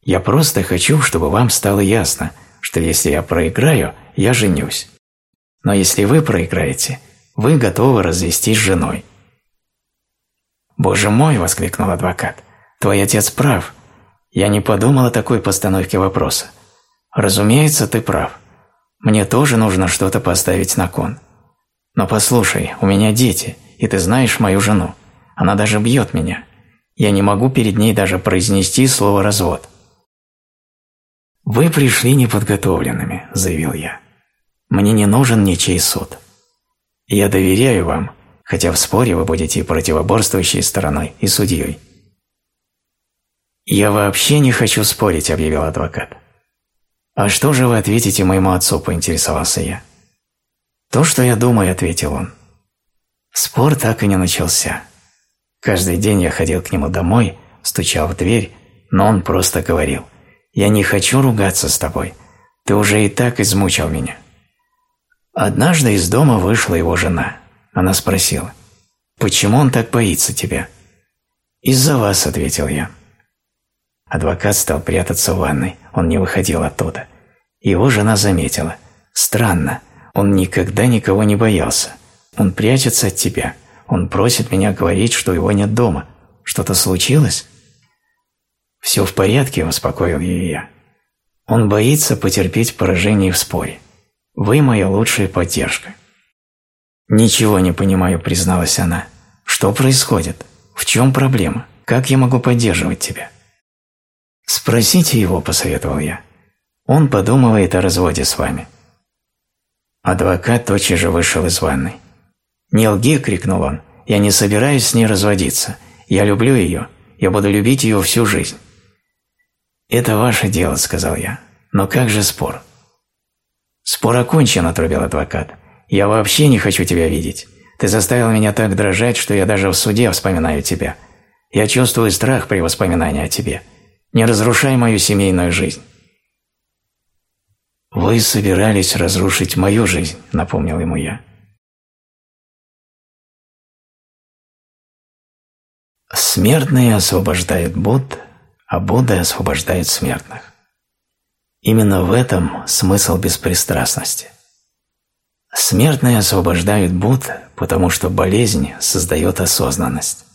«Я просто хочу, чтобы вам стало ясно, что если я проиграю, я женюсь. Но если вы проиграете, вы готовы развестись с женой». «Боже мой!» – воскликнул адвокат. «Твой отец прав. Я не подумал о такой постановке вопроса. Разумеется, ты прав. Мне тоже нужно что-то поставить на кон. Но послушай, у меня дети, и ты знаешь мою жену. Она даже бьет меня. Я не могу перед ней даже произнести слово «развод». «Вы пришли неподготовленными», – заявил я. «Мне не нужен ничей суд. Я доверяю вам, хотя в споре вы будете противоборствующей стороной и судьей». «Я вообще не хочу спорить», – объявил адвокат. «А что же вы ответите моему отцу?» – поинтересовался я. «То, что я думаю», – ответил он. Спор так и не начался. Каждый день я ходил к нему домой, стучал в дверь, но он просто говорил «Я не хочу ругаться с тобой, ты уже и так измучил меня». Однажды из дома вышла его жена. Она спросила «Почему он так боится тебя?» «Из-за вас», – ответил я. Адвокат стал прятаться в ванной, он не выходил оттуда. Его жена заметила. «Странно, он никогда никого не боялся. Он прячется от тебя. Он просит меня говорить, что его нет дома. Что-то случилось?» «Все в порядке», – успокоил ее я. «Он боится потерпеть поражение в споре. Вы моя лучшая поддержка». «Ничего не понимаю», – призналась она. «Что происходит? В чем проблема? Как я могу поддерживать тебя?» «Спросите его», – посоветовал я. «Он подумывает о разводе с вами». Адвокат тотчас же вышел из ванной. «Не лги!» – крикнул он. «Я не собираюсь с ней разводиться. Я люблю ее. Я буду любить ее всю жизнь». «Это ваше дело», – сказал я. «Но как же спор?» «Спор окончен», – отрубил адвокат. «Я вообще не хочу тебя видеть. Ты заставил меня так дрожать, что я даже в суде вспоминаю тебя. Я чувствую страх при воспоминании о тебе. Не разрушай мою семейную жизнь». «Вы собирались разрушить мою жизнь», — напомнил ему я. Смертные освобождают Будд, а Будда освобождает смертных. Именно в этом смысл беспристрастности. Смертные освобождают Будд, потому что болезнь создает осознанность,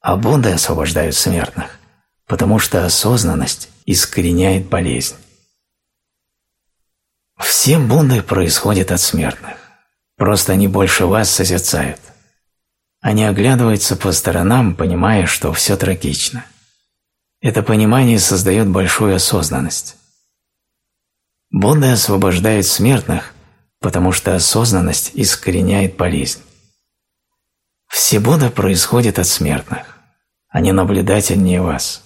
а Будда освобождают смертных, потому что осознанность искореняет болезнь. Все Будды происходят от смертных, просто они больше вас созерцают. Они оглядываются по сторонам, понимая, что все трагично. Это понимание создает большую осознанность. Будда освобождает смертных, потому что осознанность искореняет болезнь. Все Будда происходят от смертных. Они наблюдательнее вас.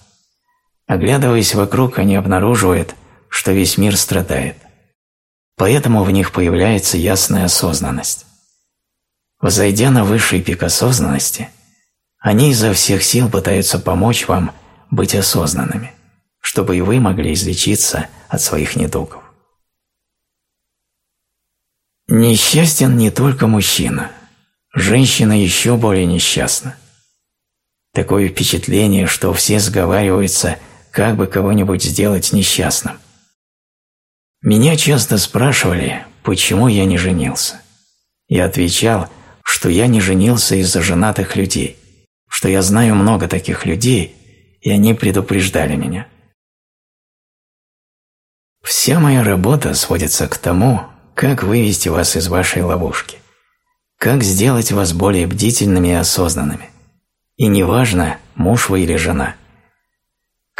Оглядываясь вокруг, они обнаруживают, что весь мир страдает. Поэтому в них появляется ясная осознанность. Взойдя на высший пик осознанности, они изо всех сил пытаются помочь вам быть осознанными, чтобы и вы могли излечиться от своих недугов. Несчастен не только мужчина, женщина еще более несчастна. Такое впечатление, что все сговариваются – как бы кого-нибудь сделать несчастным. Меня часто спрашивали, почему я не женился. Я отвечал, что я не женился из-за женатых людей, что я знаю много таких людей, и они предупреждали меня. Вся моя работа сводится к тому, как вывести вас из вашей ловушки, как сделать вас более бдительными и осознанными. И неважно, муж вы или жена –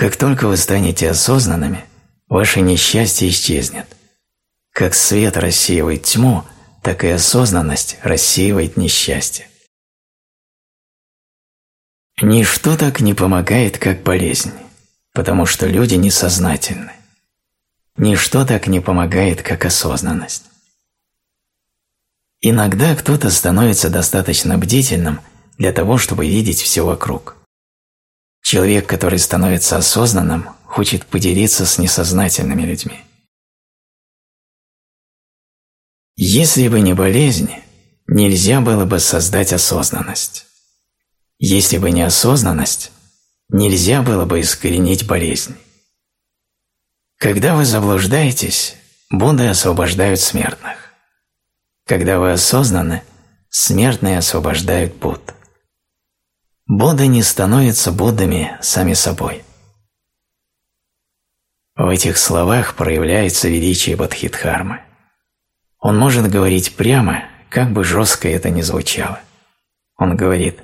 как только вы станете осознанными, ваше несчастье исчезнет. Как свет рассеивает тьму, так и осознанность рассеивает несчастье. Ничто так не помогает, как болезнь, потому что люди несознательны. Ничто так не помогает, как осознанность. Иногда кто-то становится достаточно бдительным для того, чтобы видеть все вокруг. Человек, который становится осознанным, хочет поделиться с несознательными людьми. Если бы не болезнь, нельзя было бы создать осознанность. Если бы не осознанность, нельзя было бы искоренить болезнь. Когда вы заблуждаетесь, Будды освобождают смертных. Когда вы осознаны, смертные освобождают Будд. Будды не становятся Буддами сами собой. В этих словах проявляется величие Бодхидхармы. Он может говорить прямо, как бы жестко это ни звучало. Он говорит,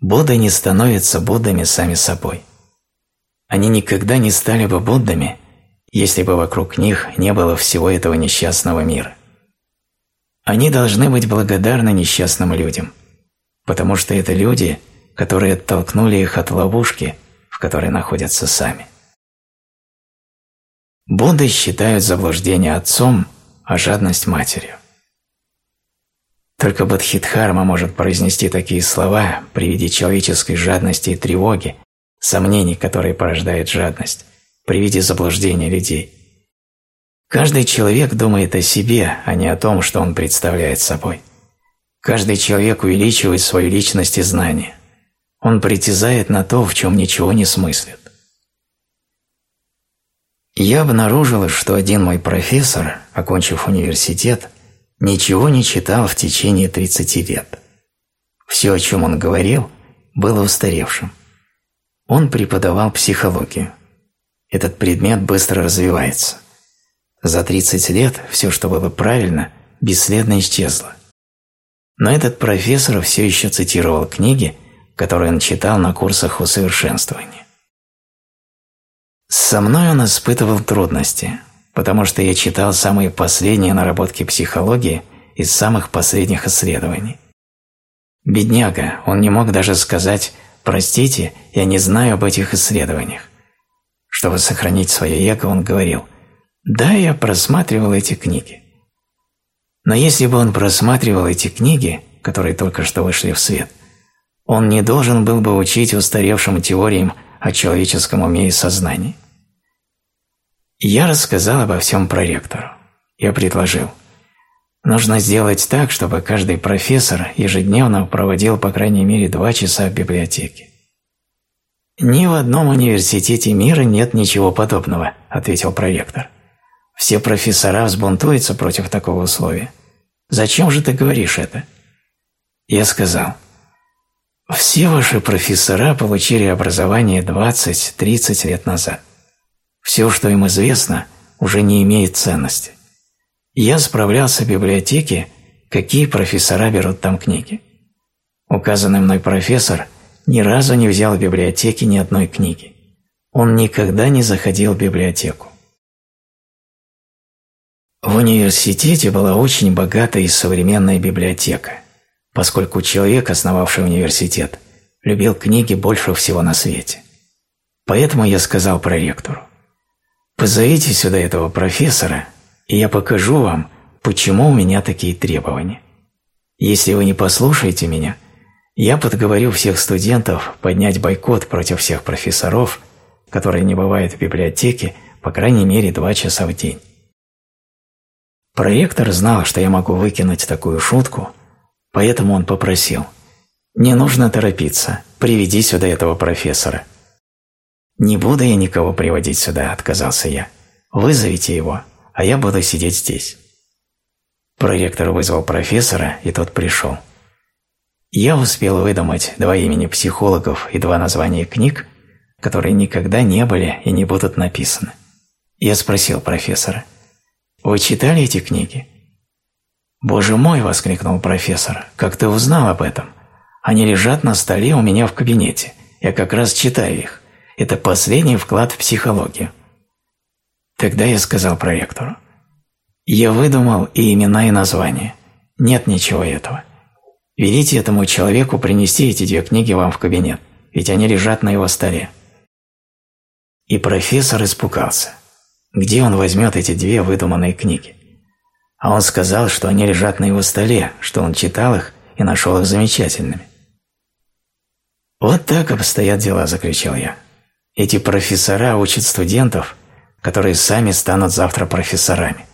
Будды не становятся Буддами сами собой. Они никогда не стали бы Буддами, если бы вокруг них не было всего этого несчастного мира. Они должны быть благодарны несчастным людям, потому что это люди, которые оттолкнули их от ловушки, в которой находятся сами. Будды считают заблуждение отцом, а жадность матерью. Только Бодхидхарма может произнести такие слова при виде человеческой жадности и тревоги, сомнений, которые порождает жадность, при виде заблуждения людей. Каждый человек думает о себе, а не о том, что он представляет собой. Каждый человек увеличивает свою личность и знания. Он притязает на то, в чем ничего не смыслит. Я обнаружила, что один мой профессор, окончив университет, ничего не читал в течение 30 лет. Все, о чем он говорил, было устаревшим. Он преподавал психологию. Этот предмет быстро развивается. За 30 лет все, что было правильно, бесследно исчезло. Но этот профессор все еще цитировал книги, которые он читал на курсах усовершенствования. Со мной он испытывал трудности, потому что я читал самые последние наработки психологии из самых последних исследований. Бедняга, он не мог даже сказать «простите, я не знаю об этих исследованиях». Чтобы сохранить свое эго, он говорил «Да, я просматривал эти книги». Но если бы он просматривал эти книги, которые только что вышли в свет, он не должен был бы учить устаревшим теориям о человеческом уме и сознании. Я рассказал обо всем проректору. Я предложил. Нужно сделать так, чтобы каждый профессор ежедневно проводил по крайней мере два часа в библиотеке. «Ни в одном университете мира нет ничего подобного», – ответил проректор. «Все профессора взбунтуются против такого условия. Зачем же ты говоришь это?» Я сказал, «Все ваши профессора получили образование 20-30 лет назад. Все, что им известно, уже не имеет ценности. Я справлялся в библиотеке, какие профессора берут там книги. Указанный мной профессор – ни разу не взял в библиотеке ни одной книги. Он никогда не заходил в библиотеку. В университете была очень богатая и современная библиотека, поскольку человек, основавший университет, любил книги больше всего на свете. Поэтому я сказал проректору, «Позовите сюда этого профессора, и я покажу вам, почему у меня такие требования. Если вы не послушаете меня – я подговорю всех студентов поднять бойкот против всех профессоров, которые не бывают в библиотеке по крайней мере два часа в день. Проректор знал, что я могу выкинуть такую шутку, поэтому он попросил «Не нужно торопиться, приведи сюда этого профессора». «Не буду я никого приводить сюда», – отказался я. «Вызовите его, а я буду сидеть здесь». Проректор вызвал профессора, и тот пришел. Я успел выдумать два имени психологов и два названия книг, которые никогда не были и не будут написаны. Я спросил профессора, «Вы читали эти книги?» «Боже мой!» – воскликнул профессор. «Как ты узнал об этом? Они лежат на столе у меня в кабинете. Я как раз читаю их. Это последний вклад в психологию». Тогда я сказал проректору, «Я выдумал и имена, и названия. Нет ничего этого. Велите этому человеку принести эти две книги вам в кабинет, ведь они лежат на его столе. И профессор испугался. Где он возьмет эти две выдуманные книги? А он сказал, что они лежат на его столе, что он читал их и нашел их замечательными. «Вот так обстоят дела», – закричал я. «Эти профессора учат студентов, которые сами станут завтра профессорами.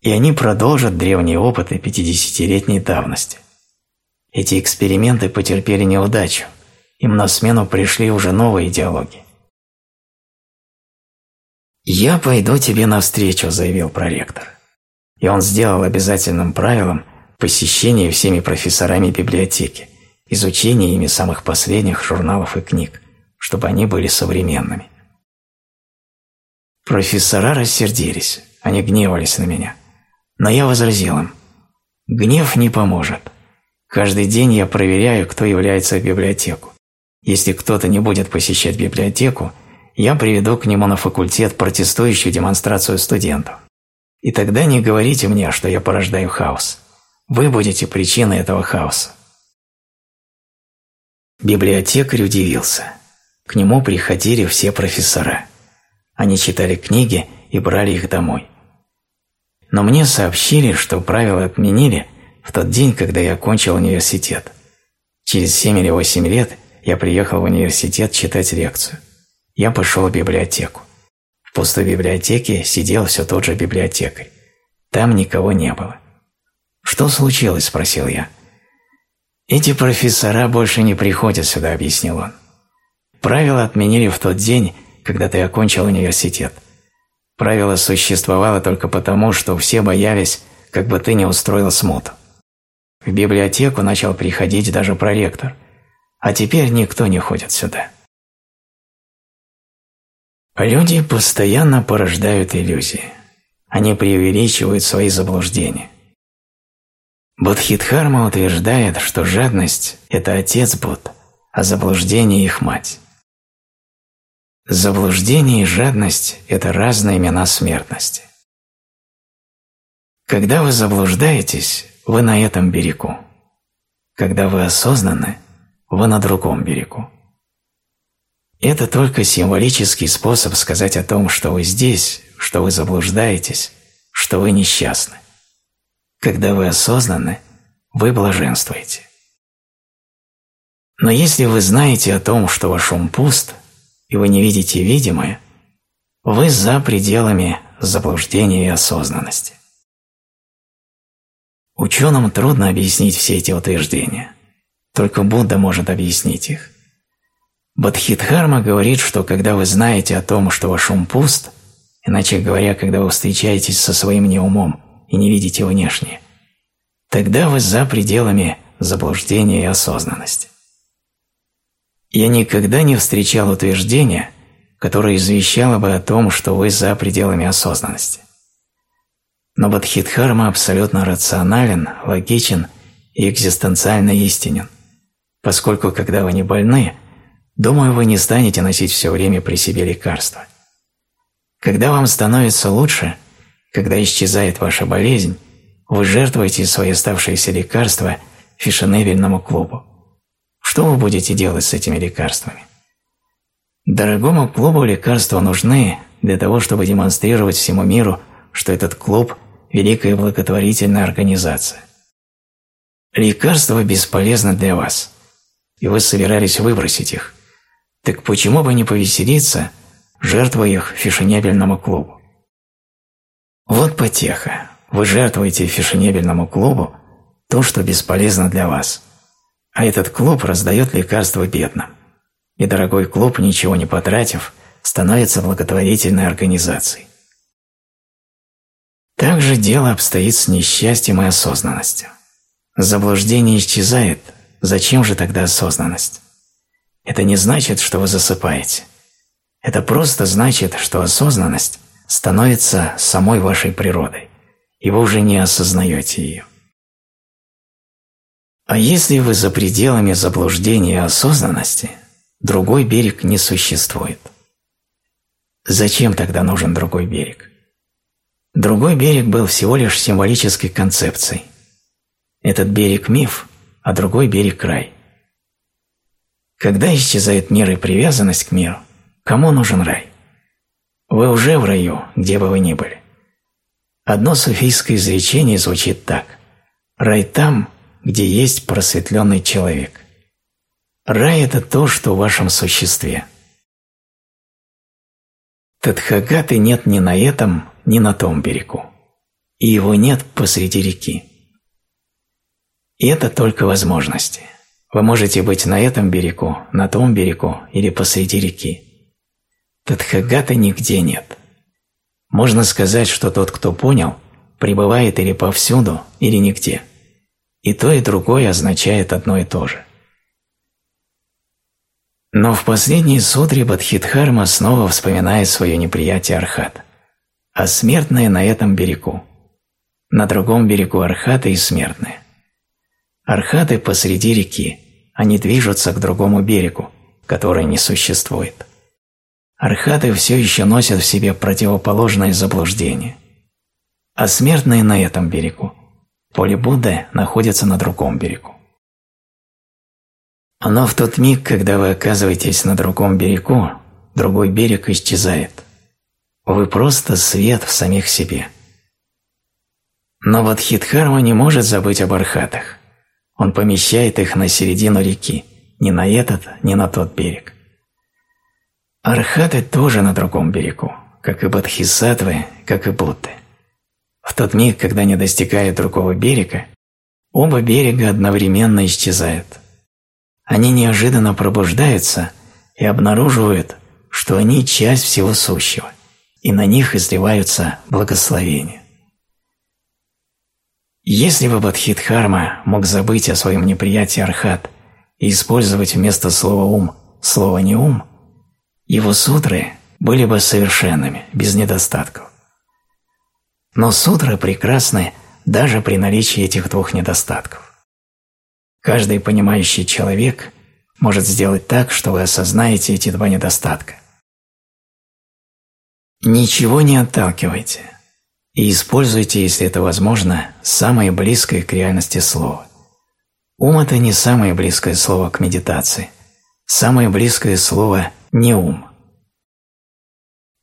И они продолжат древние опыты пятидесятилетней давности. Эти эксперименты потерпели неудачу, им на смену пришли уже новые идеологии. «Я пойду тебе навстречу», – заявил проректор. И он сделал обязательным правилом посещение всеми профессорами библиотеки, изучение ими самых последних журналов и книг, чтобы они были современными. Профессора рассердились, они гневались на меня. Но я возразил им, гнев не поможет – Каждый день я проверяю, кто является в библиотеку. Если кто-то не будет посещать библиотеку, я приведу к нему на факультет протестующую демонстрацию студентов. И тогда не говорите мне, что я порождаю хаос. Вы будете причиной этого хаоса. Библиотекарь удивился. К нему приходили все профессора. Они читали книги и брали их домой. Но мне сообщили, что правила отменили в тот день, когда я окончил университет. Через семь или восемь лет я приехал в университет читать лекцию. Я пошел в библиотеку. В пустой библиотеке сидел все тот же библиотекарь. Там никого не было. «Что случилось?» – спросил я. «Эти профессора больше не приходят сюда», – объяснил он. Правила отменили в тот день, когда ты окончил университет. Правило существовало только потому, что все боялись, как бы ты не устроил смуту. В библиотеку начал приходить даже проректор, а теперь никто не ходит сюда. Люди постоянно порождают иллюзии. Они преувеличивают свои заблуждения. Бодхидхарма утверждает, что жадность – это отец Будд, а заблуждение – их мать. Заблуждение и жадность – это разные имена смертности. Когда вы заблуждаетесь, вы на этом берегу. Когда вы осознаны, вы на другом берегу. Это только символический способ сказать о том, что вы здесь, что вы заблуждаетесь, что вы несчастны. Когда вы осознаны, вы блаженствуете. Но если вы знаете о том, что ваш ум пуст – и вы не видите видимое, вы за пределами заблуждения и осознанности. Ученым трудно объяснить все эти утверждения. Только Будда может объяснить их. Бадхидхарма говорит, что когда вы знаете о том, что ваш ум пуст, иначе говоря, когда вы встречаетесь со своим неумом и не видите внешнее, тогда вы за пределами заблуждения и осознанности. Я никогда не встречал утверждения, которое извещало бы о том, что вы за пределами осознанности. Но Бадхидхарма абсолютно рационален, логичен и экзистенциально истинен, поскольку когда вы не больны, думаю, вы не станете носить все время при себе лекарства. Когда вам становится лучше, когда исчезает ваша болезнь, вы жертвуете свои оставшиеся лекарства фешенебельному клубу. Что вы будете делать с этими лекарствами? Дорогому клубу лекарства нужны для того, чтобы демонстрировать всему миру, что этот клуб – великая благотворительная организация. Лекарства бесполезны для вас, и вы собирались выбросить их. Так почему бы не повеселиться, жертвуя их фешенебельному клубу? Вот потеха. Вы жертвуете фешенебельному клубу то, что бесполезно для вас – а этот клуб раздает лекарства бедным. И дорогой клуб, ничего не потратив, становится благотворительной организацией. Также дело обстоит с несчастьем и осознанностью. Заблуждение исчезает, зачем же тогда осознанность? Это не значит, что вы засыпаете. Это просто значит, что осознанность становится самой вашей природой, и вы уже не осознаете ее. А если вы за пределами заблуждения и осознанности, другой берег не существует. Зачем тогда нужен другой берег? Другой берег был всего лишь символической концепцией. Этот берег – миф, а другой берег – рай. Когда исчезает мир и привязанность к миру, кому нужен рай? Вы уже в раю, где бы вы ни были. Одно суфийское изречение звучит так. Рай там, где есть просветленный человек. Рай – это то, что в вашем существе. Тадхагаты нет ни на этом, ни на том берегу. И его нет посреди реки. И это только возможности. Вы можете быть на этом берегу, на том берегу или посреди реки. Тадхагата нигде нет. Можно сказать, что тот, кто понял, пребывает или повсюду, или нигде. И то, и другое означает одно и то же. Но в последней сутре Бадхидхарма снова вспоминает свое неприятие Архат. А смертные на этом берегу. На другом берегу Архаты и смертные. Архаты посреди реки, они движутся к другому берегу, который не существует. архаты все еще носят в себе противоположное заблуждение. А смертные на этом берегу, поле Будды находится на другом берегу. Но в тот миг, когда вы оказываетесь на другом берегу, другой берег исчезает. Вы просто свет в самих себе. Но Вадхидхарма не может забыть об архатах. Он помещает их на середину реки, ни на этот, ни на тот берег. Архаты тоже на другом берегу, как и Бодхисаттвы, как и Будды. В тот миг, когда они достигают другого берега, оба берега одновременно исчезают. Они неожиданно пробуждаются и обнаруживают, что они часть всего сущего, и на них изливаются благословения. Если бы Бадхидхарма мог забыть о своем неприятии архат и использовать вместо слова «ум» слово «не ум», его сутры были бы совершенными, без недостатков. Но сутры прекрасны даже при наличии этих двух недостатков. Каждый понимающий человек может сделать так, что вы осознаете эти два недостатка. Ничего не отталкивайте – и используйте, если это возможно, самое близкое к реальности слово. Ум – это не самое близкое слово к медитации. Самое близкое слово – не ум.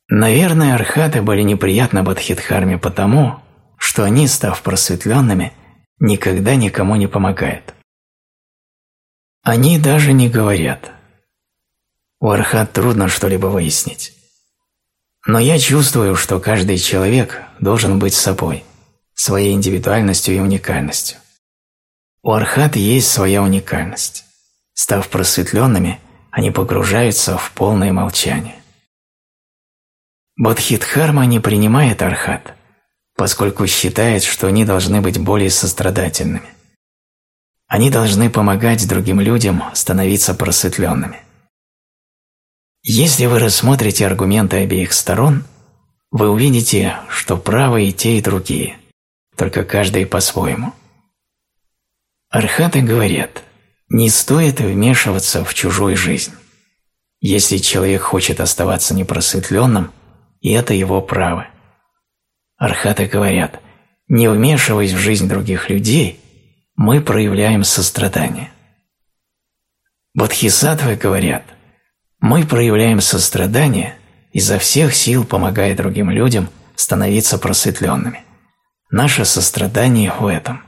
Наверное, архаты были неприятны Бадхидхарме потому, что они, став просветленными, никогда никому не помогают. Они даже не говорят. У архат трудно что-либо выяснить. Но я чувствую, что каждый человек должен быть собой, своей индивидуальностью и уникальностью. У архат есть своя уникальность. Став просветленными, они погружаются в полное молчание. Бодхидхарма не принимает архат, поскольку считает, что они должны быть более сострадательными. Они должны помогать другим людям становиться просветленными. Если вы рассмотрите аргументы обеих сторон, вы увидите, что правы и те, и другие, только каждый по-своему. Архаты говорят, не стоит вмешиваться в чужую жизнь. Если человек хочет оставаться непросветленным, и это его право. Архаты говорят, не вмешиваясь в жизнь других людей, мы проявляем сострадание. Бодхисаттвы говорят, мы проявляем сострадание, изо всех сил помогая другим людям становиться просветленными. Наше сострадание в этом.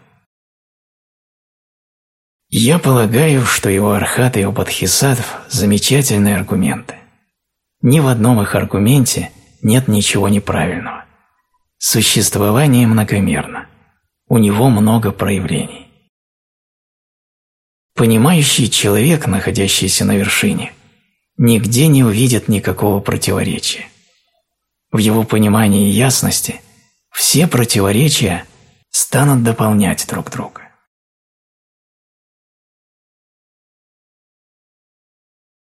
Я полагаю, что его архаты и у бодхисаттв – замечательные аргументы. Ни в одном их аргументе нет ничего неправильного. Существование многомерно. У него много проявлений. Понимающий человек, находящийся на вершине, нигде не увидит никакого противоречия. В его понимании ясности все противоречия станут дополнять друг друга.